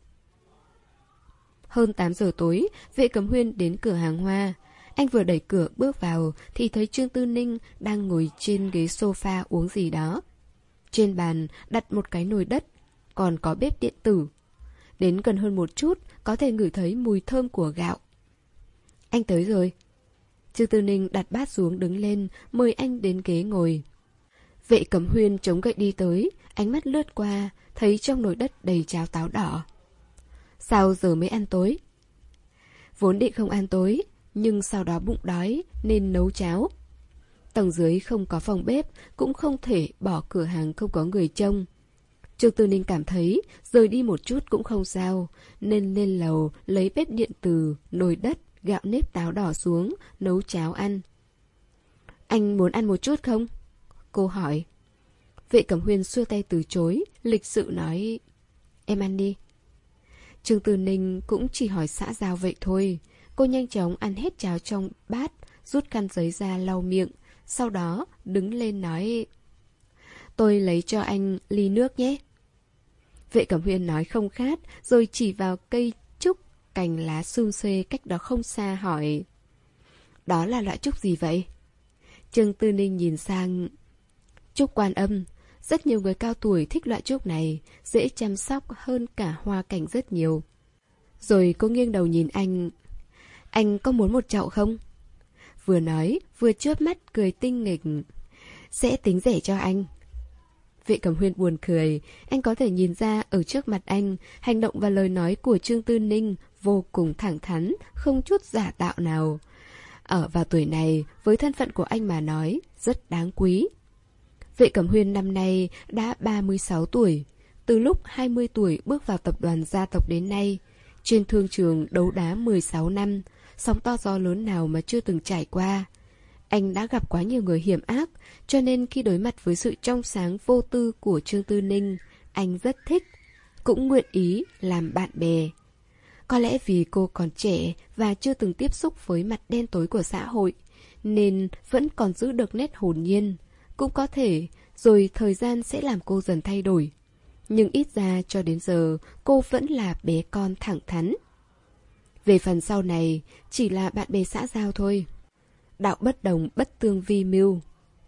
Hơn 8 giờ tối, vệ cấm huyên đến cửa hàng hoa. Anh vừa đẩy cửa bước vào thì thấy Trương Tư Ninh đang ngồi trên ghế sofa uống gì đó. Trên bàn đặt một cái nồi đất, còn có bếp điện tử. Đến gần hơn một chút, có thể ngửi thấy mùi thơm của gạo. Anh tới rồi. Trương Tư Ninh đặt bát xuống đứng lên, mời anh đến ghế ngồi. Vệ cẩm huyên chống gậy đi tới, ánh mắt lướt qua, thấy trong nồi đất đầy cháo táo đỏ. Sao giờ mới ăn tối? Vốn định không ăn tối, nhưng sau đó bụng đói nên nấu cháo. Tầng dưới không có phòng bếp, cũng không thể bỏ cửa hàng không có người trông. Trương Tư Ninh cảm thấy rời đi một chút cũng không sao, nên lên lầu lấy bếp điện từ, nồi đất, gạo nếp táo đỏ xuống, nấu cháo ăn. Anh muốn ăn một chút không? Cô hỏi. Vệ Cẩm Huyên xua tay từ chối, lịch sự nói Em ăn đi. Trương Tư Ninh cũng chỉ hỏi xã giao vậy thôi. Cô nhanh chóng ăn hết cháo trong bát, rút khăn giấy ra lau miệng, sau đó đứng lên nói Tôi lấy cho anh ly nước nhé. Vệ Cẩm Huyên nói không khát, rồi chỉ vào cây trúc cành lá xum xuê cách đó không xa hỏi Đó là loại trúc gì vậy? Trương Tư Ninh nhìn sang Trúc quan âm Rất nhiều người cao tuổi thích loại trúc này Dễ chăm sóc hơn cả hoa cảnh rất nhiều Rồi cô nghiêng đầu nhìn anh Anh có muốn một chậu không? Vừa nói vừa chớp mắt cười tinh nghịch Sẽ tính rẻ cho anh Vệ Cẩm Huyên buồn cười, anh có thể nhìn ra ở trước mặt anh, hành động và lời nói của Trương Tư Ninh vô cùng thẳng thắn, không chút giả tạo nào. Ở vào tuổi này, với thân phận của anh mà nói, rất đáng quý. Vệ Cẩm Huyên năm nay đã 36 tuổi. Từ lúc 20 tuổi bước vào tập đoàn gia tộc đến nay, trên thương trường đấu đá 16 năm, sóng to gió lớn nào mà chưa từng trải qua. Anh đã gặp quá nhiều người hiểm ác, cho nên khi đối mặt với sự trong sáng vô tư của Trương Tư Ninh, anh rất thích. cũng nguyện ý làm bạn bè. Có lẽ vì cô còn trẻ và chưa từng tiếp xúc với mặt đen tối của xã hội, nên vẫn còn giữ được nét hồn nhiên. Cũng có thể, rồi thời gian sẽ làm cô dần thay đổi. Nhưng ít ra cho đến giờ, cô vẫn là bé con thẳng thắn. Về phần sau này, chỉ là bạn bè xã giao thôi. Đạo bất đồng bất tương vi mưu.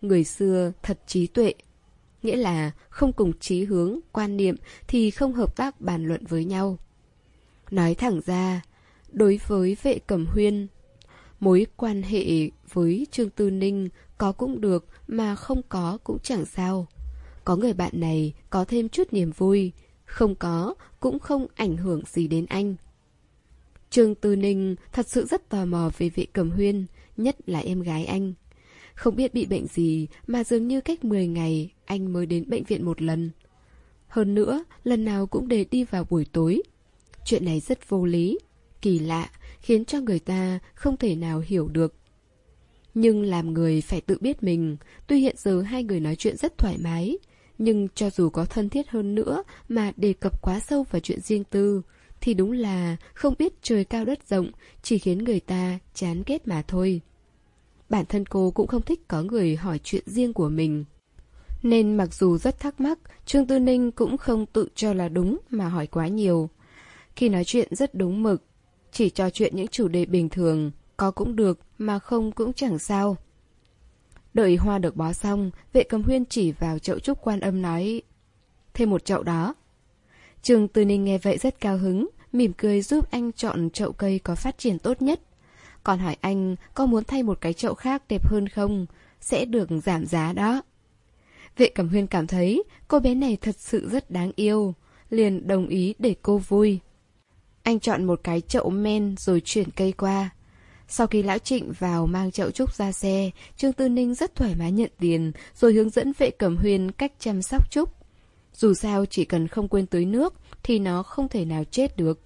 Người xưa thật trí tuệ. Nghĩa là không cùng chí hướng, quan niệm thì không hợp tác bàn luận với nhau. Nói thẳng ra, đối với vệ cẩm huyên, mối quan hệ với Trương Tư Ninh có cũng được mà không có cũng chẳng sao. Có người bạn này có thêm chút niềm vui, không có cũng không ảnh hưởng gì đến anh. Trương Tư Ninh thật sự rất tò mò về vệ cầm huyên, nhất là em gái anh. Không biết bị bệnh gì mà dường như cách 10 ngày anh mới đến bệnh viện một lần. Hơn nữa, lần nào cũng để đi vào buổi tối. Chuyện này rất vô lý, kỳ lạ, khiến cho người ta không thể nào hiểu được. Nhưng làm người phải tự biết mình, tuy hiện giờ hai người nói chuyện rất thoải mái, nhưng cho dù có thân thiết hơn nữa mà đề cập quá sâu vào chuyện riêng tư, thì đúng là không biết trời cao đất rộng, chỉ khiến người ta chán ghét mà thôi. Bản thân cô cũng không thích có người hỏi chuyện riêng của mình. Nên mặc dù rất thắc mắc, Trương Tư Ninh cũng không tự cho là đúng mà hỏi quá nhiều. Khi nói chuyện rất đúng mực, chỉ trò chuyện những chủ đề bình thường, có cũng được mà không cũng chẳng sao. Đợi hoa được bó xong, vệ cầm huyên chỉ vào chậu trúc quan âm nói Thêm một chậu đó. Trường Tư Ninh nghe vậy rất cao hứng, mỉm cười giúp anh chọn chậu cây có phát triển tốt nhất. Còn hỏi anh có muốn thay một cái chậu khác đẹp hơn không? Sẽ được giảm giá đó. Vệ Cẩm Huyên cảm thấy cô bé này thật sự rất đáng yêu, liền đồng ý để cô vui. Anh chọn một cái chậu men rồi chuyển cây qua. Sau khi lão Trịnh vào mang chậu trúc ra xe, Trương Tư Ninh rất thoải mái nhận tiền, rồi hướng dẫn vệ cẩm huyên cách chăm sóc trúc. Dù sao chỉ cần không quên tưới nước thì nó không thể nào chết được.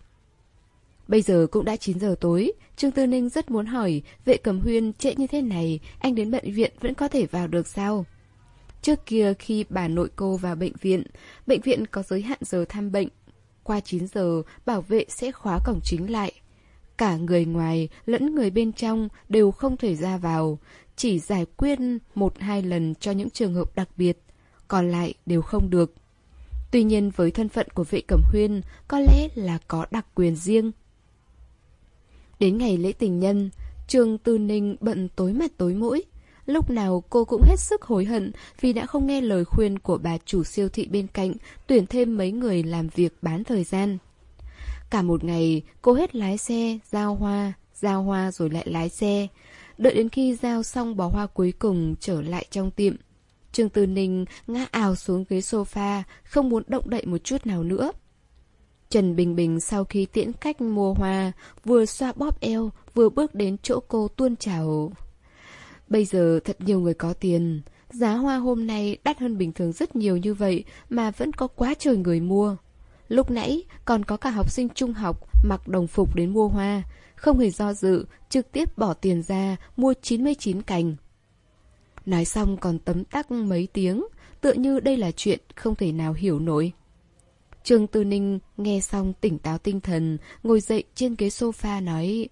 Bây giờ cũng đã 9 giờ tối, Trương Tư Ninh rất muốn hỏi vệ cẩm huyên trễ như thế này, anh đến bệnh viện vẫn có thể vào được sao? Trước kia khi bà nội cô vào bệnh viện, bệnh viện có giới hạn giờ thăm bệnh. Qua 9 giờ, bảo vệ sẽ khóa cổng chính lại. Cả người ngoài lẫn người bên trong đều không thể ra vào, chỉ giải quyết một hai lần cho những trường hợp đặc biệt, còn lại đều không được. Tuy nhiên với thân phận của vệ cẩm huyên, có lẽ là có đặc quyền riêng. Đến ngày lễ tình nhân, Trương Tư Ninh bận tối mặt tối mũi. Lúc nào cô cũng hết sức hối hận vì đã không nghe lời khuyên của bà chủ siêu thị bên cạnh tuyển thêm mấy người làm việc bán thời gian. Cả một ngày, cô hết lái xe, giao hoa, giao hoa rồi lại lái xe. Đợi đến khi giao xong bó hoa cuối cùng trở lại trong tiệm. Trương Tư Ninh ngã ào xuống ghế sofa, không muốn động đậy một chút nào nữa. Trần Bình Bình sau khi tiễn khách mua hoa, vừa xoa bóp eo, vừa bước đến chỗ cô tuôn trào. Bây giờ thật nhiều người có tiền, giá hoa hôm nay đắt hơn bình thường rất nhiều như vậy mà vẫn có quá trời người mua. Lúc nãy còn có cả học sinh trung học mặc đồng phục đến mua hoa, không hề do dự, trực tiếp bỏ tiền ra mua 99 cành. Nói xong còn tấm tắc mấy tiếng, tựa như đây là chuyện không thể nào hiểu nổi. Trương Tư Ninh nghe xong tỉnh táo tinh thần, ngồi dậy trên ghế sofa nói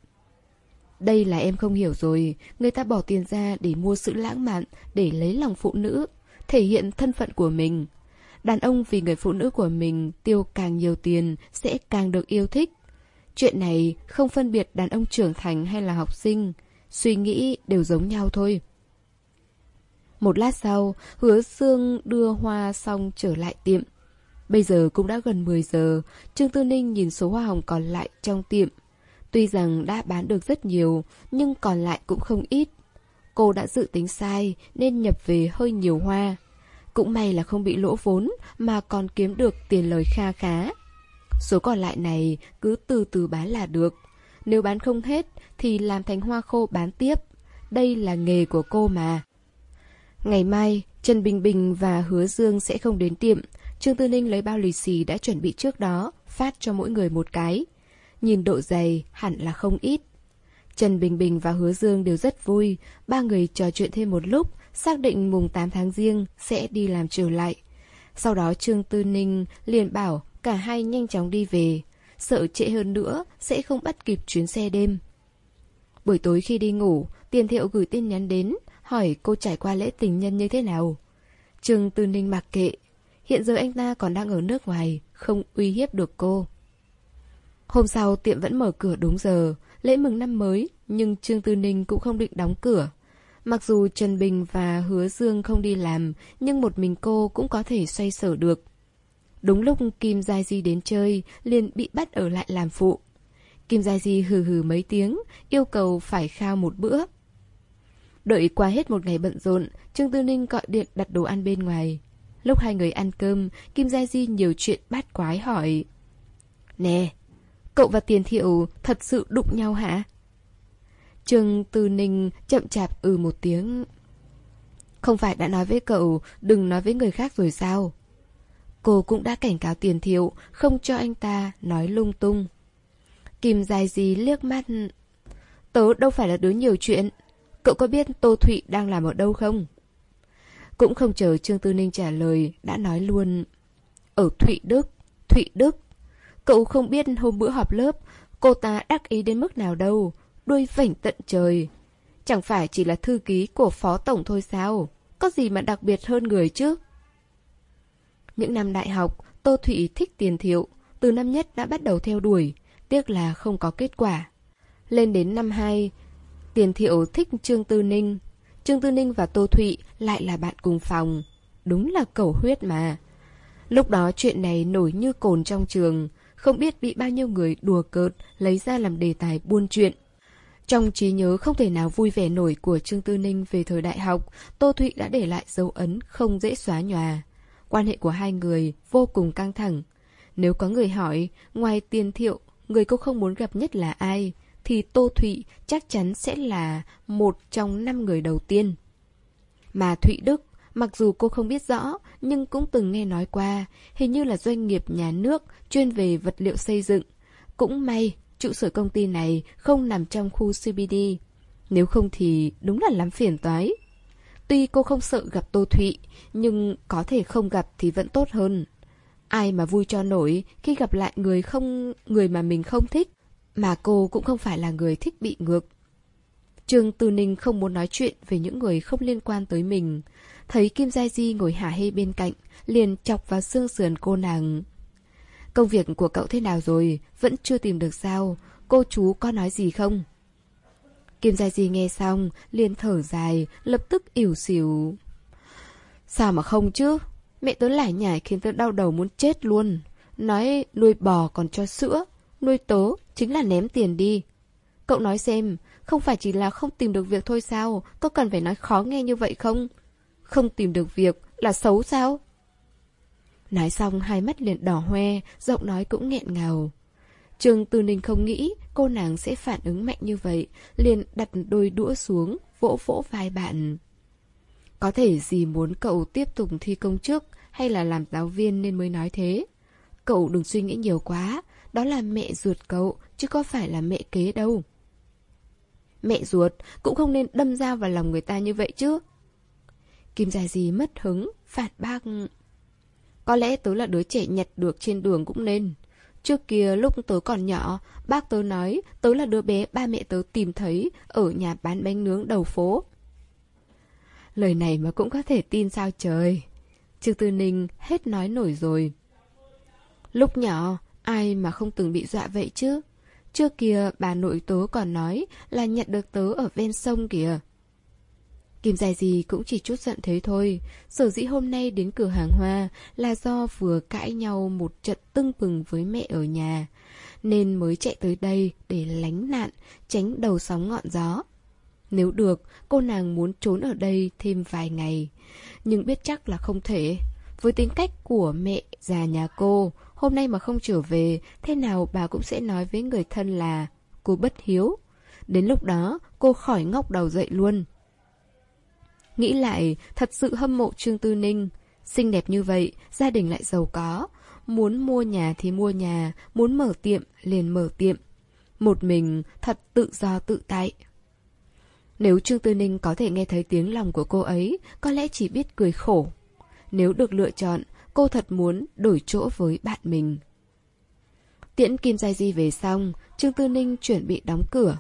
Đây là em không hiểu rồi, người ta bỏ tiền ra để mua sự lãng mạn, để lấy lòng phụ nữ, thể hiện thân phận của mình. Đàn ông vì người phụ nữ của mình tiêu càng nhiều tiền sẽ càng được yêu thích. Chuyện này không phân biệt đàn ông trưởng thành hay là học sinh, suy nghĩ đều giống nhau thôi. Một lát sau, hứa xương đưa hoa xong trở lại tiệm. Bây giờ cũng đã gần 10 giờ, Trương Tư Ninh nhìn số hoa hồng còn lại trong tiệm. Tuy rằng đã bán được rất nhiều, nhưng còn lại cũng không ít. Cô đã dự tính sai nên nhập về hơi nhiều hoa. Cũng may là không bị lỗ vốn mà còn kiếm được tiền lời kha khá. Số còn lại này cứ từ từ bán là được. Nếu bán không hết thì làm thành hoa khô bán tiếp. Đây là nghề của cô mà. Ngày mai, Trần Bình Bình và Hứa Dương sẽ không đến tiệm. Trương Tư Ninh lấy bao lì xì đã chuẩn bị trước đó, phát cho mỗi người một cái. Nhìn độ dày hẳn là không ít. Trần Bình Bình và Hứa Dương đều rất vui, ba người trò chuyện thêm một lúc, xác định mùng 8 tháng riêng sẽ đi làm trở lại. Sau đó Trương Tư Ninh liền bảo cả hai nhanh chóng đi về, sợ trễ hơn nữa sẽ không bắt kịp chuyến xe đêm. Buổi tối khi đi ngủ, Tiền Thiệu gửi tin nhắn đến, hỏi cô trải qua lễ tình nhân như thế nào. Trương Tư Ninh mặc kệ, hiện giờ anh ta còn đang ở nước ngoài, không uy hiếp được cô. Hôm sau tiệm vẫn mở cửa đúng giờ, lễ mừng năm mới, nhưng Trương Tư Ninh cũng không định đóng cửa. Mặc dù Trần Bình và Hứa Dương không đi làm, nhưng một mình cô cũng có thể xoay sở được. Đúng lúc Kim Gia Di đến chơi, liền bị bắt ở lại làm phụ. Kim Gia Di hừ hừ mấy tiếng, yêu cầu phải khao một bữa. Đợi qua hết một ngày bận rộn, Trương Tư Ninh gọi điện đặt đồ ăn bên ngoài. Lúc hai người ăn cơm, Kim Gia Di nhiều chuyện bát quái hỏi. Nè, cậu và Tiền Thiệu thật sự đụng nhau hả? Trương Tư Ninh chậm chạp ừ một tiếng. Không phải đã nói với cậu đừng nói với người khác rồi sao? Cô cũng đã cảnh cáo Tiền Thiệu không cho anh ta nói lung tung. Kim Gia Di liếc mắt. Tớ đâu phải là đứa nhiều chuyện. Cậu có biết Tô Thụy đang làm ở đâu không? Cũng không chờ Trương Tư Ninh trả lời, đã nói luôn. Ở Thụy Đức, Thụy Đức. Cậu không biết hôm bữa họp lớp, cô ta đắc ý đến mức nào đâu, đuôi vảnh tận trời. Chẳng phải chỉ là thư ký của phó tổng thôi sao? Có gì mà đặc biệt hơn người chứ? Những năm đại học, Tô Thụy thích tiền thiệu, từ năm nhất đã bắt đầu theo đuổi, tiếc là không có kết quả. Lên đến năm hai, tiền thiệu thích Trương Tư Ninh. Trương Tư Ninh và Tô Thụy lại là bạn cùng phòng. Đúng là cầu huyết mà. Lúc đó chuyện này nổi như cồn trong trường, không biết bị bao nhiêu người đùa cợt lấy ra làm đề tài buôn chuyện. Trong trí nhớ không thể nào vui vẻ nổi của Trương Tư Ninh về thời đại học, Tô Thụy đã để lại dấu ấn không dễ xóa nhòa. Quan hệ của hai người vô cùng căng thẳng. Nếu có người hỏi, ngoài tiền thiệu, người cô không muốn gặp nhất là ai, thì Tô Thụy chắc chắn sẽ là một trong năm người đầu tiên. Mà Thụy Đức, mặc dù cô không biết rõ, nhưng cũng từng nghe nói qua, hình như là doanh nghiệp nhà nước chuyên về vật liệu xây dựng. Cũng may, trụ sở công ty này không nằm trong khu CBD. Nếu không thì đúng là lắm phiền toái. Tuy cô không sợ gặp Tô Thụy, nhưng có thể không gặp thì vẫn tốt hơn. Ai mà vui cho nổi khi gặp lại người không người mà mình không thích, mà cô cũng không phải là người thích bị ngược. Trương Tư Ninh không muốn nói chuyện về những người không liên quan tới mình. Thấy Kim Gia Di ngồi hả hê bên cạnh, liền chọc vào xương sườn cô nàng. Công việc của cậu thế nào rồi? Vẫn chưa tìm được sao? Cô chú có nói gì không? Kim Gia Di nghe xong, liền thở dài, lập tức ỉu xỉu. Sao mà không chứ? Mẹ tớ lải nhải khiến tớ đau đầu muốn chết luôn. Nói nuôi bò còn cho sữa, nuôi tớ chính là ném tiền đi. Cậu nói xem, không phải chỉ là không tìm được việc thôi sao? Có cần phải nói khó nghe như vậy không? Không tìm được việc là xấu sao? Nói xong hai mắt liền đỏ hoe, giọng nói cũng nghẹn ngào. Trương Tư Ninh không nghĩ cô nàng sẽ phản ứng mạnh như vậy, liền đặt đôi đũa xuống, vỗ vỗ vai bạn. Có thể gì muốn cậu tiếp tục thi công chức hay là làm giáo viên nên mới nói thế. Cậu đừng suy nghĩ nhiều quá, đó là mẹ ruột cậu, chứ có phải là mẹ kế đâu. Mẹ ruột cũng không nên đâm dao vào lòng người ta như vậy chứ. Kim dài gì mất hứng, phản bác... Có lẽ tớ là đứa trẻ nhặt được trên đường cũng nên. Trước kia lúc tớ còn nhỏ, bác tớ nói tớ là đứa bé ba mẹ tớ tìm thấy ở nhà bán bánh nướng đầu phố. Lời này mà cũng có thể tin sao trời. Trương Tư Ninh hết nói nổi rồi. Lúc nhỏ, ai mà không từng bị dọa vậy chứ? Trước kia bà nội tớ còn nói là nhận được tớ ở ven sông kìa. Kim dài gì cũng chỉ chút giận thế thôi. Sở dĩ hôm nay đến cửa hàng hoa là do vừa cãi nhau một trận tưng bừng với mẹ ở nhà. Nên mới chạy tới đây để lánh nạn, tránh đầu sóng ngọn gió. Nếu được, cô nàng muốn trốn ở đây thêm vài ngày. Nhưng biết chắc là không thể. Với tính cách của mẹ già nhà cô, hôm nay mà không trở về, thế nào bà cũng sẽ nói với người thân là cô bất hiếu. Đến lúc đó, cô khỏi ngóc đầu dậy luôn. Nghĩ lại, thật sự hâm mộ Trương Tư Ninh. Xinh đẹp như vậy, gia đình lại giàu có. Muốn mua nhà thì mua nhà, muốn mở tiệm liền mở tiệm. Một mình thật tự do tự tại. Nếu Trương Tư Ninh có thể nghe thấy tiếng lòng của cô ấy, có lẽ chỉ biết cười khổ. Nếu được lựa chọn, cô thật muốn đổi chỗ với bạn mình. Tiễn Kim Giai Di về xong, Trương Tư Ninh chuẩn bị đóng cửa.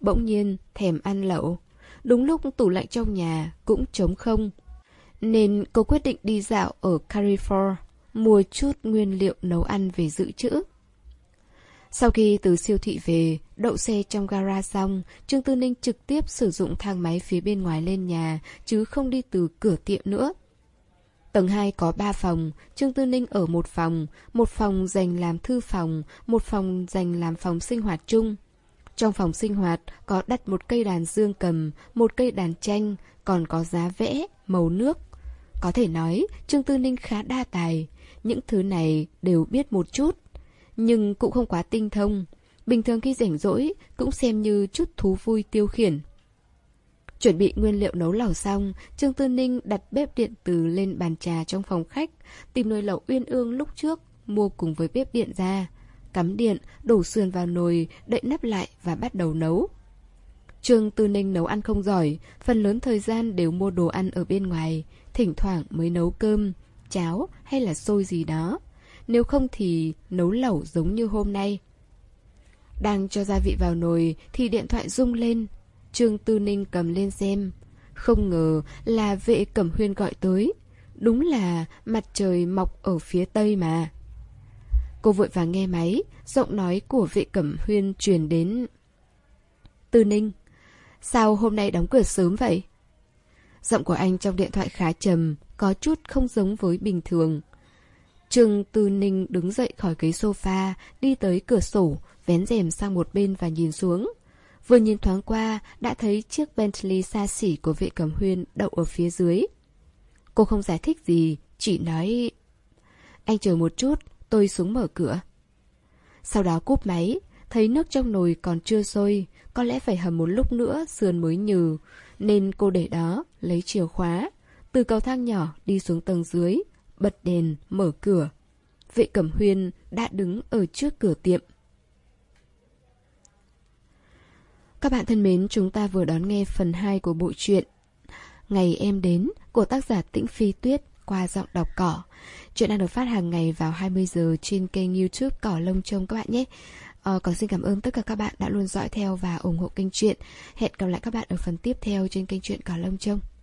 Bỗng nhiên, thèm ăn lẩu. Đúng lúc tủ lạnh trong nhà cũng trống không. Nên cô quyết định đi dạo ở Carrefour, mua chút nguyên liệu nấu ăn về dự trữ. Sau khi từ siêu thị về, đậu xe trong gara xong, Trương Tư Ninh trực tiếp sử dụng thang máy phía bên ngoài lên nhà, chứ không đi từ cửa tiệm nữa. Tầng 2 có 3 phòng, Trương Tư Ninh ở một phòng, một phòng dành làm thư phòng, một phòng dành làm phòng sinh hoạt chung. Trong phòng sinh hoạt có đặt một cây đàn dương cầm, một cây đàn tranh, còn có giá vẽ, màu nước. Có thể nói, Trương Tư Ninh khá đa tài. Những thứ này đều biết một chút, nhưng cũng không quá tinh thông. Bình thường khi rảnh rỗi cũng xem như chút thú vui tiêu khiển. Chuẩn bị nguyên liệu nấu lẩu xong, Trương Tư Ninh đặt bếp điện từ lên bàn trà trong phòng khách, tìm nồi lẩu uyên ương lúc trước, mua cùng với bếp điện ra. Cắm điện, đổ sườn vào nồi, đậy nắp lại và bắt đầu nấu. Trương Tư Ninh nấu ăn không giỏi, phần lớn thời gian đều mua đồ ăn ở bên ngoài, thỉnh thoảng mới nấu cơm, cháo hay là xôi gì đó. Nếu không thì nấu lẩu giống như hôm nay. Đang cho gia vị vào nồi thì điện thoại rung lên, Trương Tư Ninh cầm lên xem. Không ngờ là vệ cẩm huyên gọi tới. Đúng là mặt trời mọc ở phía tây mà. Cô vội vàng nghe máy, giọng nói của vệ cẩm huyên truyền đến. Tư Ninh, sao hôm nay đóng cửa sớm vậy? Giọng của anh trong điện thoại khá trầm, có chút không giống với bình thường. Trương Tư Ninh đứng dậy khỏi ghế sofa, đi tới cửa sổ, vén rèm sang một bên và nhìn xuống. Vừa nhìn thoáng qua, đã thấy chiếc Bentley xa xỉ của vệ cầm huyên đậu ở phía dưới. Cô không giải thích gì, chỉ nói... Anh chờ một chút, tôi xuống mở cửa. Sau đó cúp máy, thấy nước trong nồi còn chưa sôi, có lẽ phải hầm một lúc nữa sườn mới nhừ, nên cô để đó, lấy chìa khóa, từ cầu thang nhỏ đi xuống tầng dưới, bật đèn, mở cửa. Vệ Cẩm Huyên đã đứng ở trước cửa tiệm. Các bạn thân mến, chúng ta vừa đón nghe phần 2 của bộ truyện Ngày em đến của tác giả Tĩnh Phi Tuyết qua giọng đọc cỏ. Chuyện đang được phát hàng ngày vào 20 giờ trên kênh YouTube Cỏ Lông Trông các bạn nhé. Ờ, còn xin cảm ơn tất cả các bạn đã luôn dõi theo và ủng hộ kênh truyện. Hẹn gặp lại các bạn ở phần tiếp theo trên kênh truyện Cỏ Lông Trông.